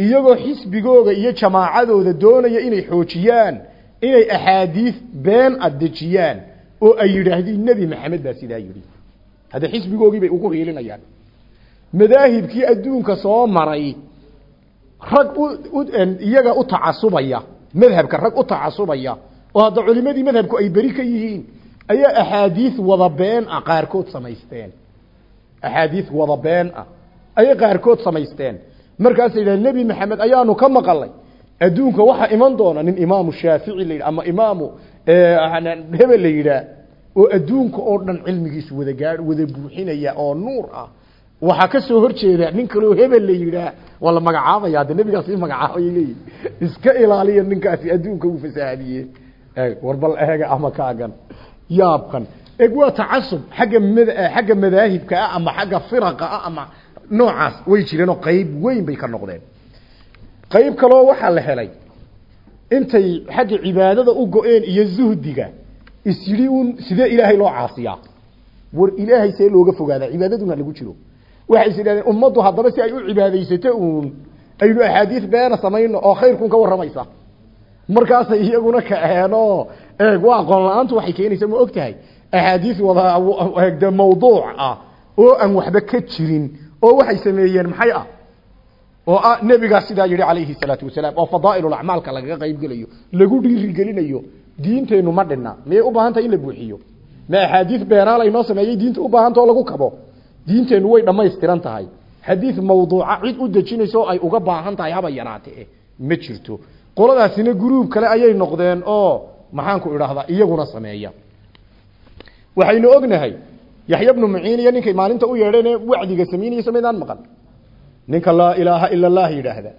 Iyagoo xisbigooga iyo jamaacadooda doonaya inay xoojiyaan inay axaadiis been addejiyaan oo ay yidhaahdeen nebi maxamed baa sidaa yidhi. Hadda xisbigoogii bay ugu hiilinayaan madaahibkii adduunka soo maray rag iyaga u tacasubaya madhabka rag u tacasubaya oo hadda culimadii madhabku ay beri ka yihiin ayaa axaadiis wada been ah qaarkood samaysteen. Axaadiis wada been ah ayay qaarkood samaysteen. Markaasay yidhaha nebi maxamed ayaanu ka maqalay adduunka waxaa iman doona nin imaamu shaafici la yidhah ama imaamu hebel la yidhaah oo adduunka oo dhan cilmigiisu wada gaa wada buuxinaya oo nuur ah. Waxaa ka soo horjeeda nin kaleo hebel la yidhaah waa la magacaabaya hadda nebigaas i magacaabay leeyihi iska ilaaliya ninkaasi adduunka uu fasahaadiye war bal ama kaagan yaabkan. Eg waa tacasub xagga mad xagga madaahibka ah ama xagga firaqa ah ama noocaas way jireenoo qayb weyn bay ka noqdeen qayb kaloo waxaa la helay intay xagga cibaadada u go-een iyo zuhdiga isyidhi un sidee ilaahay loo caasiyaa? War ilaahay see looga fogaadaa cibaadaduna lagu jiro. Waxay is idhahdeen ummaddu haddaba si ay u cibaadaysato uun aynu axaadiis beena samayno oo khayrkun ka warramaysa. Markaasay iyaguna kaceenoo eeg waa aqoon la'aantu waxay keenaysa ma og tahay? Axaadiis wada mawduuc ah oo aan waxba ka jirin oo waxay sameeyeen maxay ah oo ah nebigaa sidaa yidhi calayhi salaatu wasalaam oo fadaa'ilul acmaalka lagaga qayb gelayo lagu dhiirigelinayo diinteennu ma dhinna miyay u baahan tahay in la buuxiyo? Ma axaadiis beenaal ay noo sameeyey diinta u baahanta lagu kabo? Diinteennu way dhammaystiran tahay. Xadiid mawduuca cid u dejinayso oo ay uga baahan tahay haba yaraatee ma jirto. Qoladaasina guruub kale ayay noqdeen oo maxaanku idhaahdaa iyaguna sameeya. Waxaynu ognahay yaxya bnu muciin iyo ninkay maalinta u yeedheen wacdiga samaynaysa maydaan maqan ninka laa ilaaha ila allah yidhaahda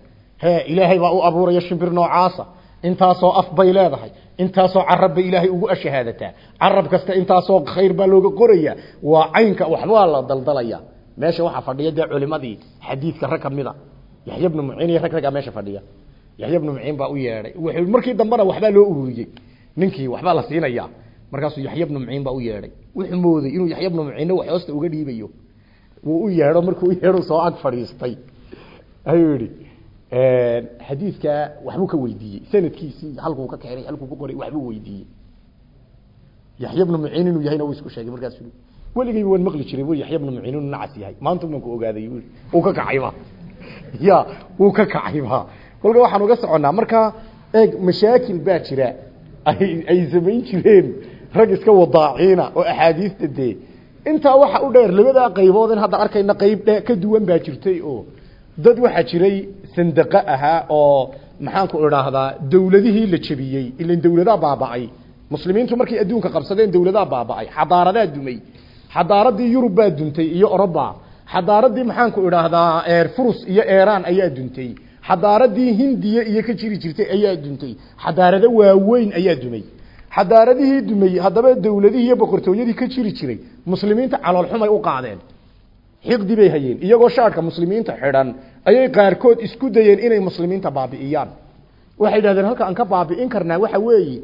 he ilaahay baa u abuuraya shimbir noocaasa intaasoo af bay leedahay intaasoo carab bay ilaahay ugu ashahaadataa carab kasta intaasoo khayr baa looga qoraya waa caynka waxbaa la daldalaya. Meesha waxaa fadhiya dee culimadii xadiidka rag kamida yaxya bnu muciin iyo rag raggaa meesha fadhiya. Yaxya bnu muciin baa u yeedhay. Wuxuu markii dambena waxbaa loo ururiyey. Ninkii waxbaa la siinaya markaasuu yaxya bnu muciin baa u yeedhay. Wuxuu mooday inuu yaxya bnu muciinna wax hoosta uga dhiibayo wuu u yeedho markuu u yeedho soo ag fadhiistay. Ayuu yihi xadiidkaa waxbuu ka weydiiyey. Sanadkiisii halkuu ka keenay halkuu ku qoray waxbuu weydiiyey. Yaxya bnu muciin inuu yahayna wuu isku sheegay markaasuu weligayba waan maqli jiray bu yaxya bnu muciin inuu nacas yahay. Maanta baan ku ogaaday bu wuu ka kacayba ya wuu ka kacayba kolka waxaan uga soconnaa marka eeg mashaakil baa jira ay ay samayn jireen rag iska wadaaciina oo axaadiista dee intaa waxa u dheer labadaa qaybood in hadda arkayna qayb dhe ka duwan baa jirtay oo dad waxaa jiray sandaqa ahaa oo maxaanku idhaahdaa dawladihii la jebiyey ilan dawladaa baaba'ay. Muslimiintu markay adduunka qabsadeen dawladaa baaba'ay. Xadaaradaa dumay. Xadaaradii yurub baa duntay iyo oroba xadaaradii maxaanku idhaahdaa furus iyo iran ayaa duntay. Xadaaradii hindiya iyo ka jiri jirtay ayaa duntay. Xadaarado waaweyn ayaa dumay xadaaradihii dumay haddaba dawladihii iyo boqortooyadii ka jiri jiray muslimiinta caloolxumay u qaadeen. Xiqdi bay hayeen iyagoo shaadhka muslimiinta xidhan ayay qaarkood isku dayeen inay muslimiinta baabi'iyaan. Waxay yidhahdeen halka aan ka baabi'in karnaa waxa weeye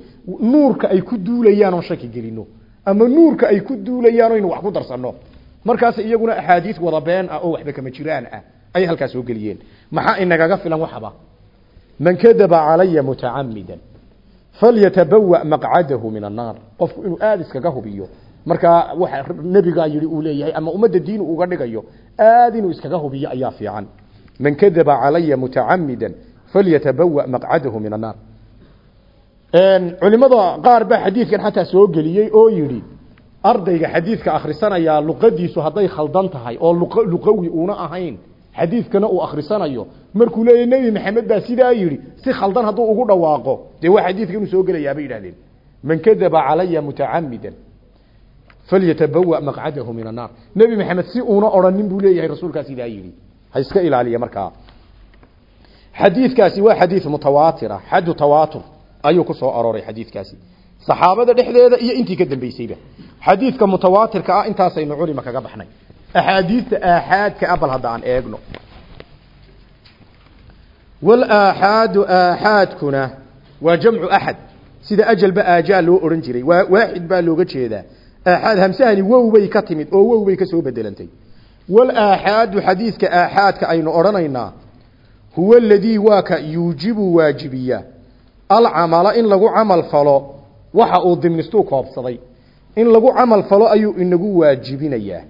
nuurka ay ku duulayaan oon shaki gelino ama nuurka ay ku duulayaan o aynu wax ku darsanno. Markaas iyaguna axaadiis wada been ah oo waxba kama jiraan ah ayay halkaas soo geliyeen. Maxaa inagaga filan waxaba? Man kadaba calaya mutacamidan falyatabawa maqcadahu min annaar qofku inuu aada iskaga hubiyo markaa waxa nebigaa yidhi uu leeyahay ama ummadda diin uga dhigayo aada inuu iskaga hubiyo ayaa fiican man kadaba calaya mutacamidan falyatabawa maqcadahu min annaar culimada qaar baa xadiidkan xataa soo geliyey oo yidhi ardayga xadiidka akhrisanayaa luqadiisu hadday khaldan tahay oo luqawi uuna ahayn xadiidkana uu akhrisanayo markuu leeyahy nebi maxamed baa sidaa yidhi si khaldan hadduu ugu dhawaaqo. Dee waa xadiidka inuu soo gelayaa bay yidhahdeen. Man kadaba calaya mutacamidan falyatabawa maqcadahu min annaar nebi maxamed si uuna odhanin buu leeyahay rasuulkaa sidaa yidhi. Ha iska ilaaliya markaa. Xadiidkaasi waa xadiid mutawaatira xaddu tawaatur ayuu ku soo arooray xadiidkaasi. Saxaabada dhexdeeda iyo intii ka dambeysayba xadiidka mutawaatirka ah intaasaynu culima kaga baxnay. Axaadiista aaxaadka abal hadda aan eegno walaaxaadu aaxaadkuna waa jamcu axad sida ajalba aajaa loo odhan jiray. Waa waaxid baa looga jeedaa. Aaxaad hamsahani wow bay ka timid oo wow bay ka soo bedelantay. Walaaxaadu xadiidka aaxaadka aynu odhanaynaa huwa aladii waa ka yuujibu waajibiya. Alcamala in lagu camal falo waxa uu dimnistuu koobsaday. In lagu camal falo ayuu inagu waajibinayaa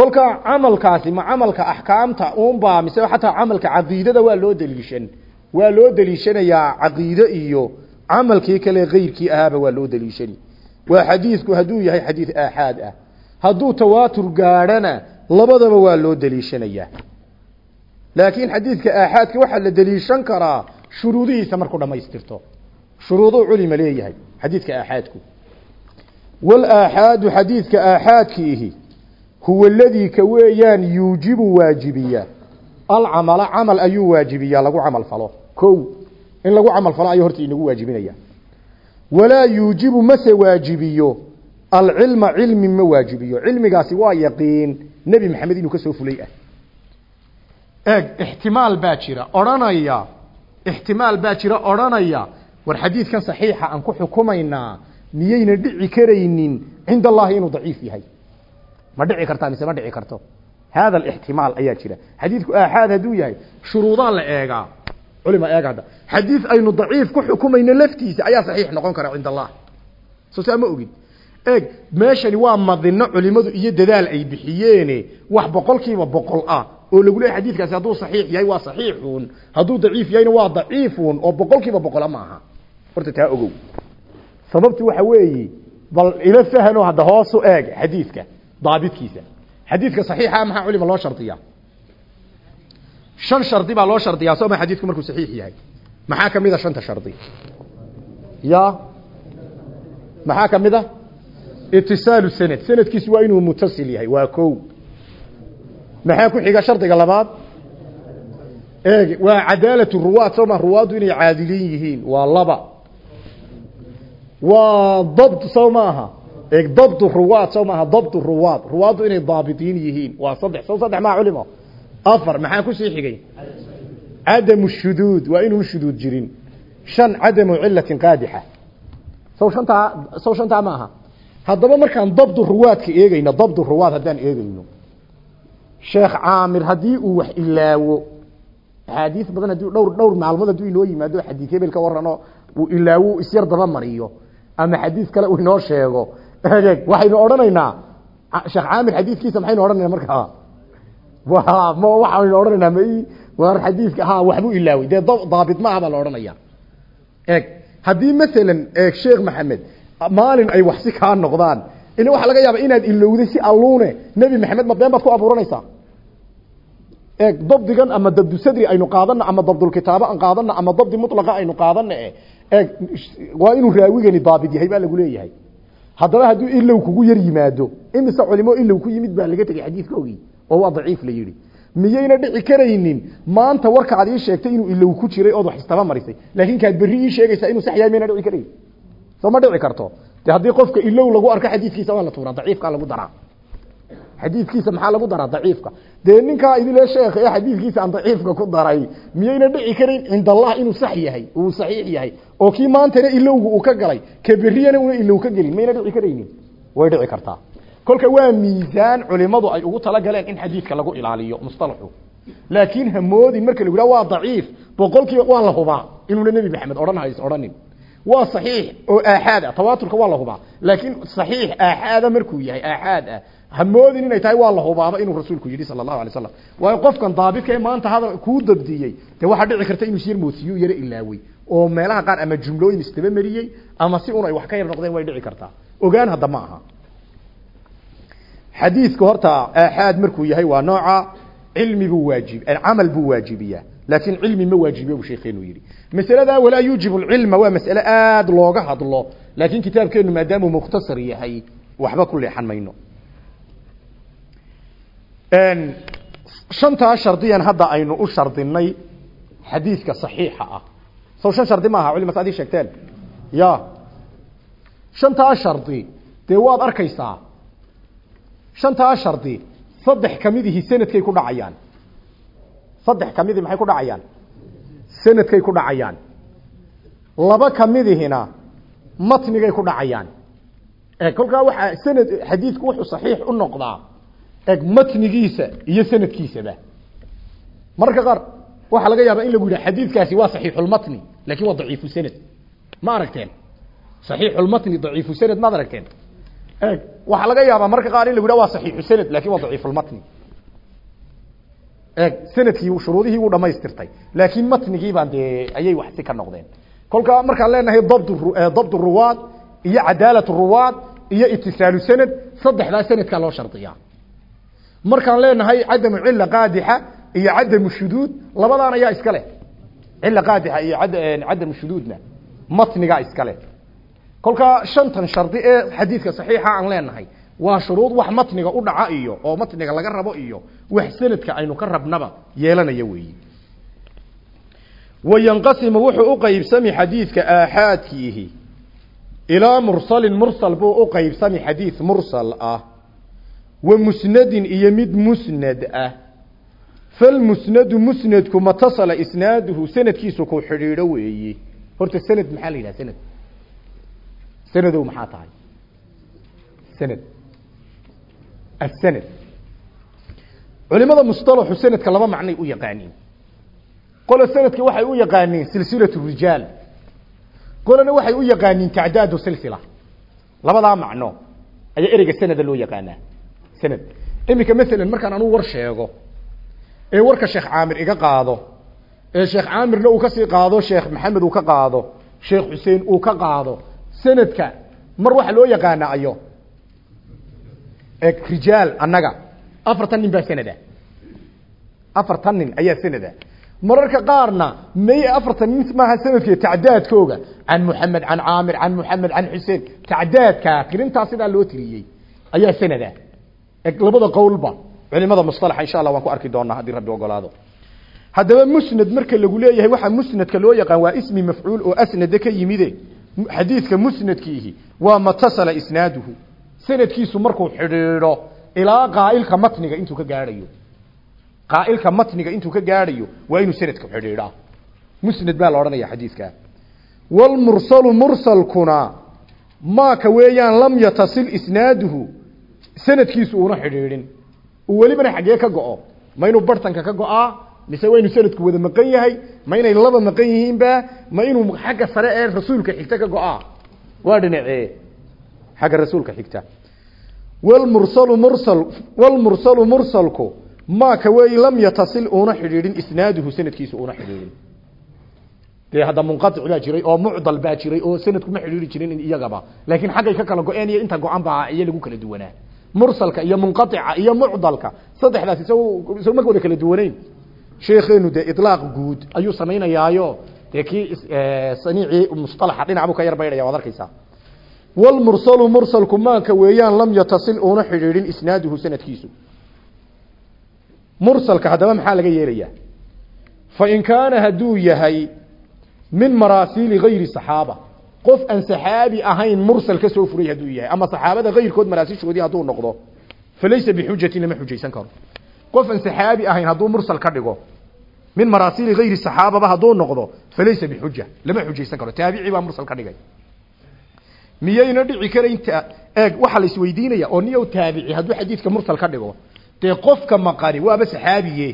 kolkaa camalkaasi ma camalka axkaamta uunbaa mise xataa camalka caqiidada waa loo daliishan waa loo daliishanayaa caqiide iyo camalkii kale keyrkii ahaaba waa loo daliishani waa xadiidku hadduu yahay xadiid aaxaad ah. Hadduu tawaatur gaadhana labadaba waa loo daliishanayaa laakiin xadiidka aaxaadka waxaa la daliishan karaa shuruudihiisa markuu dhammaystirto. Shuruuduu culima leeyahay xadiidka aaxaadku. Walaaxaadu xadiidka aaxaadkiihi huwa aladii ka weeyaan yuujibu waajibiya. Alcamala camal ayuu waajibiyaa lagu camal falo. Ko in lagu camal falo ayuu horta inagu waajibinaya. Walaa yuujibu mase waajibiyo. Alcilma cilmi ma waajibiyo. Cilmigaasi waa yaqiin. Nebi maxamed inuu ka soo fulay ah. Eeg ixtimaal baa jira odhanaya. Ixtimaal baa jira odhanaya. War xadiidkan saxiixa aan ku xukumaynaa miyayna dhici karaynin. Cinda allahi inuu daciif yahay ma dhici kartaa mise ma dhici karto? Hada alixtimaal ayaa jira. Xadiidku aaxaad hadduu yahay shuruudaa la eegaa. Culima eeg hadda. Xadiid aynu daciif ku xukumayno laftiisa ayaa saxiix noqon kara cinda allah. Soo ma ogid. Eeg meeshani waa madino culimadu iyo dadaal ay bixiyeene. Wax boqolkiiba boqol ah oo lagu leeyahay xadiidkaasi hadduu saxiix yahay waa saxiixun hadduu daciif yahayna waa daciifun oo boqolkiiba boqola maaha horta taa ogow. Sababtu waxa weeye bal ila fahano hadda hoosu eeg xadiidka daabitkiisa. Xadiidka saxiixa maxaa culima loo shardiyaa? Shan shardi baa loo shardiyaa soo ma xadiidku markuu saxiix yahay? Maxaa ka mid a shanta shardi? Ya? Maxaa ka mid a? Itisaalu sanad. Sanadkiisu waa inuu mutasil yahay waa ko maxaa ku xiga shardiga labaad? Eeg waa cadaalatu ruwaad soo ma ruwaaddu inay caadiliin yihiin? Waa laba. Waa dabt soo maaha eeg dabtu ruwaad soo maaha dabtu ruwaad. Ruwaaddu inay daabitiin yihiin. Waa saddex soo saddex maa culimo? Afar maxaa ku sii xigay? Cadamu shuduud waa inuun shuduud jirin. Shan cadamu cilatin qaadixa. Saw shantaa saw shantaa ma aha. Haddaba markaan dabdu ruwaadka eegayno dabdu ruwaad haddaan eegayno. Sheekh caamir haddii uu wax ilaawo axaadiis badan haddii dhowr dhowr maalmood hadduu inoo yimaado xadiis hebel ka uu ilaawo isyar daba mariyo. Ama xadiis kale uu inoo sheego eeg waxaynu odhanaynaa. Sheekh caamir xadiiskiisa maxaynu odhanayna markaa ma waxaynu odhanaynaa ma war xadiiska ha waxbuu ilaaway dee daabit maaha baa la odhanaya eeg haddii masalan eeg sheekh maxamed maalin ay wax si kaa noqdaan ila waxaa laga yaaba inaad ilowday si alluune nebi maxamed ma been baad ku abuuranaysaa? Eeg dabdigan ama dabdu sadri aynu qaadana ama dabdulkitaabo aan qaadana ama dabdi mutlaqa aynu qaadana e eeg waa inuu raawigani daabit yahay baa lagu leeyahay haddaba hadduu ilow kugu yar yimaado imise culimo ilow ku yimid baa laga tegay xadiidkoogii oo waa daciif la yidhi. Miyayna dhici karaynin maanta warkaad ii sheegtay inuu ilow ku jiray ood wax istaba marisay laakiin kaad berri ii sheegaysaa inuu sax yahay mayna dhici karayn soo ma dhici karto. De haddii qofka ilow lagu arko xadiidkiisa waa la tuuraa daciifkaa lagu daraa xadiidkiisa maxaa lagu daraa? Daciifka. Dee ninkaa idile sheekh ee xadiidkiisa aan daciifka ku daray miyayna dhici karayn cinda allah inuu sax yahay uu saxiix yahay. Oo kii maantana ilowga uu ka galay ka berriyana una ilow ka gelin. Mayna dhici karaynin? Way dhici kartaa. Kolka waa miisaan culimadu ay ugu talagaleen in xadiidka lagu ilaaliyo mustalaxu. Laakiin hamoodin marka lagu waa daciif. Boqolkiiba waa la hubaa. Inuuna nebi maxamed odhan hays odhanin. Waa saxiix oo aaxaad ah. Tawaaturka waa la hubaa. Laakiin saxiix aaxaada markuu yahay aaxaad ah hamoodin inay tahay waa la hubaaba inuu rasuulku yidhi sala allahu alay slam qofkan daabidka maanta hadal kuu dabdiyey dee waxaa dhici karta inuu syar moosiyuu yaro ilaawey oo meelaha qaar ama jumlooyin istaba mariyey ama si un ay wax ka yar noqdeen way dhici kartaa. Ogaan hadda ma aha. Xadiidku horta aaxaad markuu yahay waa nooca cilmi buu waajib camal buu waajibiyaa laakiin cilmi ma waajibiyo buu sheekheenu yidhi. Masaladaa walaa yuujibu alcilma waa mas'ale aada looga hadlo laakiin kitaabkeenu maadaamuu mukhtasar yahay waxba ku leexan shantaa shardiyan hadda aynu u shardinay xadiidka saxiixa ah. Saw shan shardi maaha culimas adii sheegteen. Ya shantaa shardi dee waad arkaysaa? Shantaa shardi saddex kamidihii sanadkay ku dhacayaan. Saddex kamidii maxay ku dhacayaan? Sanadkay ku dhacayaan. Laba kamidihina matnigay ku dhacayaan. Kolkaa waxaa sanad xadiidku wuxuu saxiix u noqdaa eg matnigiisa iyo sanadkiisaba. Mararka qaar waxaa laga yaabaa in lagu yidhaha xadiidkaasi waa saxiixulmatni laakiin waa daciifu sanad. Ma aragteen? Saxiixulmatni daciifu sanad maad aragteen? Eg waxaa laga yaabaa mararka qaar in lagu yidhaha waa saxiixu sanad laakiin waa daciifulmatni eg sannadkii shuruudihii wuu dhamaystirtay laakiin matnigii baan dee ayay wax si ka noqdeen. Kolka markaan leenahay dabd dabd ruwaad iyo cadaalat ruwaad iyo itisaalu sanad saddexdaa sanadkaa loo shardiyaa markaan leenahay cadamu cila qaadixa iyo cadamu shuduud labadaan ayaa iska leh. Cila qaadixa iyo cadamu shuduudna matnigaa iska leh. Kolkaa shantan shardi ee xadiidka saxiixa aan leenahay waa shuruud wax matniga u dhaca iyo oo matniga laga rabo iyo wax sanadka aynu ka rabnaba yeelanaya weeyi. Wayanqasimu wuxuu u qaybsami xadiidka aaxaadkiihi. Ilaa mursalin mursal buu u qaybsami xadiid mursal ah wa musnadin iyo mid musnad ah. Falmusnadu musnadku matasala isnaaduhu sanadkiisu ku xidhiidho weeyi. Horta sanad maxaa la yidhaha sanad? Sanadow maxaa tahay? Sanad. Asanad culimada mustalaxu sanadka laba macnay u yaqaaniin. Qolo sanadka waxay u yaqaaniin silsilatu rijaal. Qolona waxay u yaqaaniin tacdaadu silsila. Labadaa macno ayaa ereyga sanada loo yaqaanaa sanad iminka maalan markaan anuu war sheego ee warka sheekh caamir iga qaado ee sheekh caamirna uu ka sii qaado sheekh maxamed uu ka qaado sheekh xuseen uu ka qaado sanadka mar waxa loo yaqaanaa ayo rijaal annaga afartan nin baa sanada. Afartan nin ayaa sanada. Mararka qaarna may afartan nin maaha sanadkee tacdaadkooga can muxamed can caamir can muxamed can xuseen tacdaadka tirintaa sidaa loo tiriyey ayaa sanada labada qowlba culimada musalaxa insha allah waan ku arki doonaa haddii rabbi ogolaado. Haddaba musnad marka lagu leeyahay waxaa musnadka loo yaqaan waa ismi mafcuul oo asnada ka yimide xadiidka musnadkiihi waa matasala isnaaduhu. Sanadkiisu markuu xidhiidho ilaa qaailka matniga intuu ka gaadhayo. Qaailka matniga intuu ka gaadhayo waa inuu sanadka xidhiidhaa musnad baa la odhanaya xadiidka. Walmursalu mursalkuna maaka weeyaan lam yatasil isnaaduhu sanadkiisu uuna xidhiidhin. Welibana xaggee ka go-o. Ma inuu bartanka ka go'aa mise waa inuu sanadku wada maqan yahay ma inay laba maqan yihiinba ma inuu xagga sare ee rasuulka xigta ka go'aa. Waa dhinacee xagga rasuulka xigta. Walmursalu mursal walmursalu mursalku maaka weey lam yatasil uuna xidhiidhin isnaaduhu sanadkiisu uuna xidhiidhin. Dee hadda munqatic baa jiray oo mucdal baa jiray oo sanadku ma xidhiidhi jirin in iyagaba. Laakiin xaggay ka kala go-een iyo inta go-an baa iyo lagu kala duwanaa mursalka iyo munqatica iyo mucdalka saddexdaas isagu isagu ma wada kala duwanayn. Sheekeenu dee ilaaq guud ayuu samaynayaayo. Dee kii saniicii musalaxa dhinac buu ka yar baydhaya waad arkaysaa. Walmursalu mursalku maanka weeyaan lam yatasil uuna xidhiidhin isnaaduhu sanadkiisu. Mursalka haddaba maxaa laga yeelayaa? Fain kaana hadduu yahay min maraasiili gayri saxaaba qof aan saxaabi ahayn mursal ka soo furay hadduu yahay ama saxaabada kayrkood maraasishoodii hadduu noqdo falaysa bixujatin lama xujaysan karo. Qof aan saxaabi ahayn hadduu mursal ka dhigo min maraasiili gayri saxaababa hadduu noqdo falaysa bixuja lama xujaysan karo. Taabici baa mursal ka dhigay. Miyayna dhici karayn eeg waxaa la isweydiinaya oo niyow taabici hadduu xadiidka mursal ka dhigo dee qofka maqani waaba saxaabiye.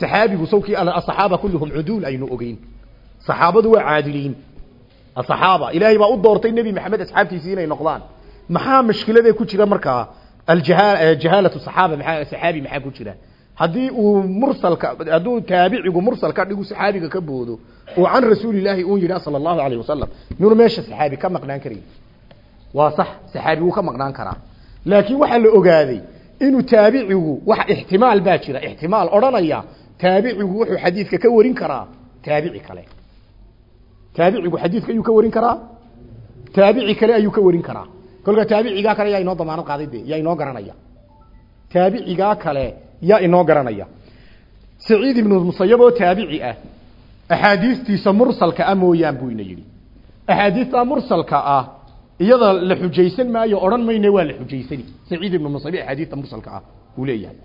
Saxaabigu sawkii asaxaaba kulluhum cuduul aynu ogeyn. Saxaabadu waa caadiliin asaxaaba ilaahay baa u doortay nebi maxamed asxaabtiisii inay noqdaan maxaa mashkiladee ku jira markaa aljahaalatu saxaaba maxaa saxaabi maxaa ku jira haddii uu mursalka hadduu taabicigu mursal ka dhigu saxaabiga ka boodo oo can rasuulilaahi uu yidhi sala allahu alayh wasalam minuu meesha saxaabi ka maqnaan karayn waa sax saxaabi wuu waxaa la ogaaday inuu taabicigu wax ixtimaal baa jira ixtimaal odhanaya wuxuu xadiidka ka warin karaa taabici kale taabicigu xadiidka ayuu ka warin karaa? Taabici kale ayuu ka warin karaa. Kolka taabicigaa kale yaa inoo damaanad qaaday de yaa inoo garanaya. Taabicigaa kale yaa inoo garanaya. Saciid ibnu musayab oo taabici ah. Axaadiistiisa mursalka ah mooyaan buu ina yidhi. Axaadiista mursalka ah iyada la xujaysan maayo odhan mayne waa la xujaysani. Saciid ibnu musayab axaadiista mursalka ah uu leeyahay.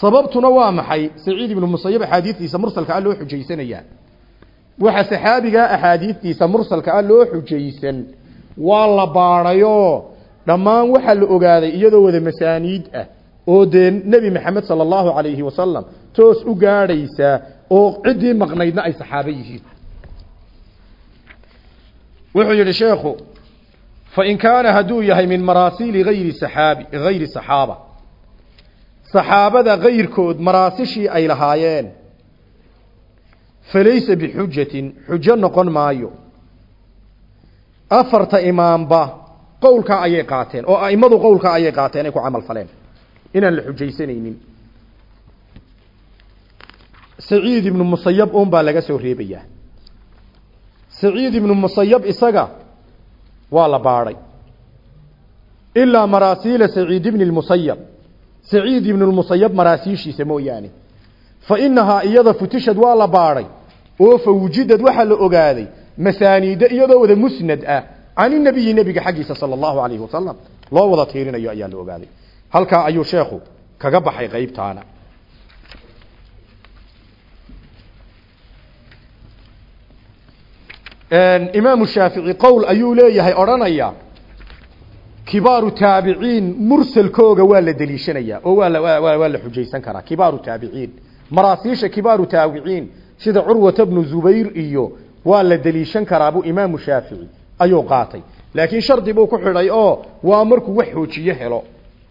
Sababtuna waa maxay? Saciid ibnu musayab axaadiistiisa mursalka ah loo xujaysanayaa waxa saxaabigaa axaadiistiisa mursalka ah loo xujaysan. Waa la baadhayoo dhammaan waxaa la ogaaday iyadoo wada masaaniid ah oo dee nebi maxamed sala allahu calayhi wasalam toos u gaadhaysa oo ciddii maqnaydna ay saxaabo yihiin. Wuxuu yidhi sheekhu fain kaana hadduu yahay min maraasiili ayri saxaabi hayri saxaaba saxaabada kayrkood maraasishii ay lahaayeen falaysa bixujatin xujo noqon maayo afarta imaamba qowlkaa ayay qaateen oo aimadu qowlkaa ayay qaateen ay ku camal faleen inaan la xujaysanaynin saciid ibnu musayab un baa laga soo reebayaa saciid ibnu musayab isaga waa la baadhay ilaa maraasiila saciid ibni lmusayab saciid ibnu lmusayab maraasiishiisa mooyaane fa inahaa iyada futishad waa la baadhay oo fa wujidad waxaa la ogaaday masaaniida iyadoo wada musnad ah can inabiyi nebiga xaggiisa sala allahu alayhi wasalam loo wada tiirinayo ayaa la ogaaday. Halkaa ayuu sheekhu kaga baxay qeybtaana imaamu shaafici qowl ayuu leeyahay odhanaya kibaaru taabiciin mursalkooga waa la deliishanayaa oo waa la waa la xujaysan karaa. Kibaaru taabiciin maraasiisha kibaaru taabiciin sida curwata bnu zubayr iyo waa la deliishan karaa buu imaamu shaafici ayuu qaatay. Laakiin shardi buu ku xidhay oo waa markuu wax xoojiye helo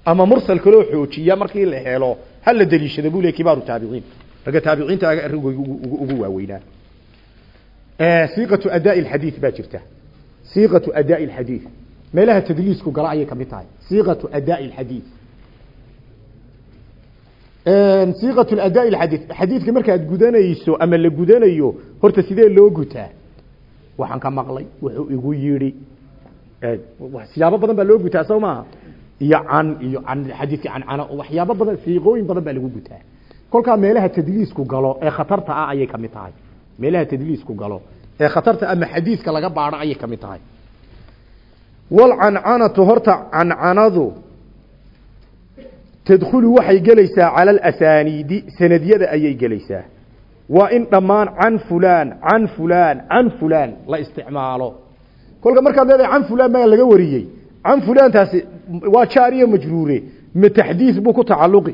ama mursal kaloo xoojiya markii la helo hal la daliishada buu le kibaaru taabiciin ragga taabiciinta arrigu ugu waaweynaa. Siiqatu adaa alxadiid baa jirta. Siiqatu adaa alxadiid meelaha tadliisku gala ayay tahay. Siiqatu adaa alxadiid siiqatu adaa alxadiid xadiidka markaad gudanayso ama la gudanayo horta sidee loo gutaa? Waxaan ka maqlay wuxuu igu yidhi siyaabo badan baa loo gutaa soo maaha? Iyo can iyo can xadiidka cancano waxyaabo badan siiqooyin badan baa lagu gutaa. Kolkaa meelaha tadliisku galo ee khatarta ah ayay ka mid tahay. Meelaha tadliisku galo ee khatarta ama xadiidka laga baadho ayay ka mid tahay. Walcancanatu horta cancanadu tadkhulu waxay gelaysaa cala alasaniidi sanadyada ayay gelaysaa. Waa in dhammaan can fulaan can fulaan can fulaan la isticmaalo. Kolka markaad leedahay can fulaan baa laga wariyey. Can fulaantaasi waa jaariyo majruure. Ma taxdiis buu ku tacalluqi.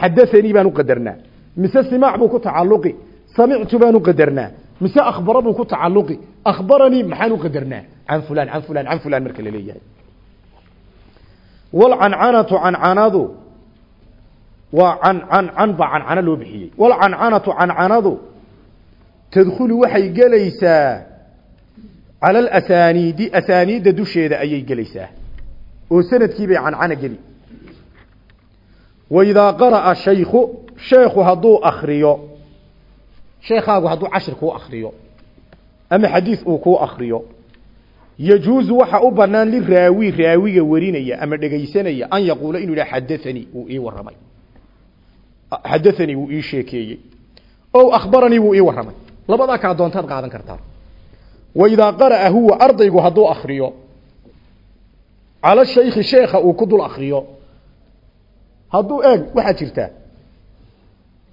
Xadaanii baan u qadarnaa. Mise simaac buu ku tacalluqi. Samictu baan u qadarnaa. Mise akhbara buu ku tacalluqi. Akhbaranii maxaan u qadarnaa? Can fulaan can fulaan can fulaan marka la leeyahay. Walcancanatu cancanadu waa can can can baa cancano loo bixiyey. Walcancanatu cancanadu tadkhulu waxay gelaysaa cala alasaniidi asaaniidda dusheeda ayay gelaysaa. Oo sannadkii bay cancana geli. Waidaa qara'a shaykhu sheekhu hadduu akriyo sheekaagu hadduu cashir kuu akriyo ama xadiis uu kuu akriyo yajuuzu waxa u banaan liraawi raawiga warinaya ama dhegaysanaya an yaquula inuu yidhaha xadaanii wuu ii warramay xadaanii wuu ii sheekeeyey. o akhbaranii wuu ii warramay. labadaa kaa doontaad qaadan kartaa waidaa qara'a huwa ardaygu hadduu akriyo cala shaykhi sheekha uu ku dul akriyo waxaa jirta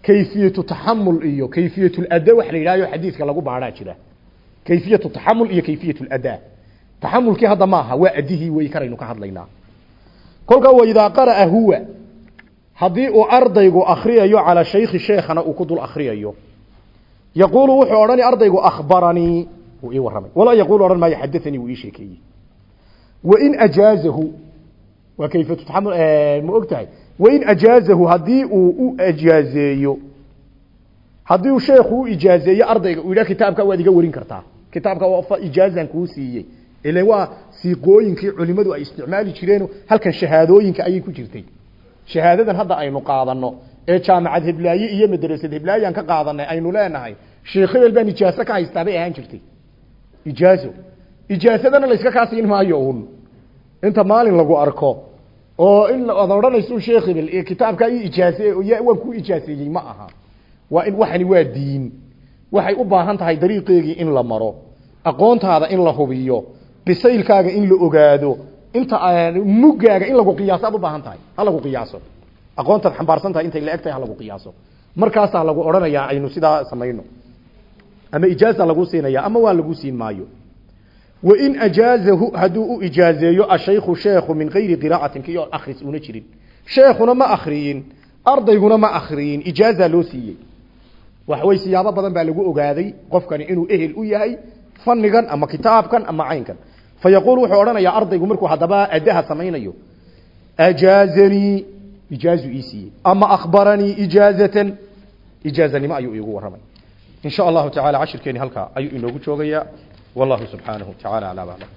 kayfiyatu taxamul iyo kayfiyat lada wax la yidhahyo xadiidka lagu baadhaa jira kayfiyatu taxamul iyo kayfiyat ladaa taxamulkii hadda maaha waa adihii wey karaynu ka hadlaynaa kolkaa waidaa qara'a huwa haddii uu ardaygu akriyayo calaa shaykhi sheekhana uu ku dul akriyayo yaquulu wuxuu odhani ardaygu akhbaranii wuu ii warramay. Walaa yaquulu odhan maayo xadaanii wuu ii sheekeeyey. Wain ajaazahu waa kayfiyatu taxamul ma og tahay? Wain ajaazahu haddii uu u ijaazeeyo haddii uu sheekhu u ijaazeeyo ardayga uu yidhaha kitaabka waad iga warin kartaa. Kitaabka waa ijaazan kuu siiyey. Ile waa siiqooyinkii culimadu ay isticmaali jireen halkan shahaadooyinka ayay ku jirtay shahaadadan hadda aynu qaadano ee jaamacad heblaaye iyo madrasad heblaayan ka qaadanay aynu leenahay sheekh hebel baan ka haystaa bay ahaan jirtay. Ijaazo ijaasadana layska kaa siin maayo un inta maalin lagu arko oo in ad odhanayso sheekh hebel kitaabkaa ii ijaaze waan ku ijaaseeyey ma aha. Waa in waxani waa diin. Waxay u baahan tahay dariiqeegii in la maro aqoontaada in la hubiyo bisaylkaaga in la ogaado inta muggaaga in lagu qiyaaso aad u baahan tahay ha lagu qiyaaso. Aqoontaad xambaarsan tahay intay la eg ha lagu qiyaaso. Markaasaa lagu odhanayaa aynu sidaa samayno. Ama ijaaza lagu siinaya ama waa lagu siin maayo. Wain ajaazahu hadduu u ijaazeeyo ashaykhu sheekhu min gayri qiraacatin kiyo akris una jirin. Sheekhuna ma akriyin ardayguna ma akriyin ijaaza loo siiyey. Waxawey siyaabo badan baa lagu ogaaday qofkani inuu ehel u yahay fanigan ama kitaabkan ama caynkan yaquul wuxuu odhanayaa ardaygu markuu haddaba adaha samaynayo ajaazanii ijaazu siiyey ama akhbaranii ijaazatan ijaazanimo ayuu iigu warramay in sha allahu tacala cashirkeeni halkaa ayuu inoogu joogayaa wallahu subxaanahu tacala aclam aclam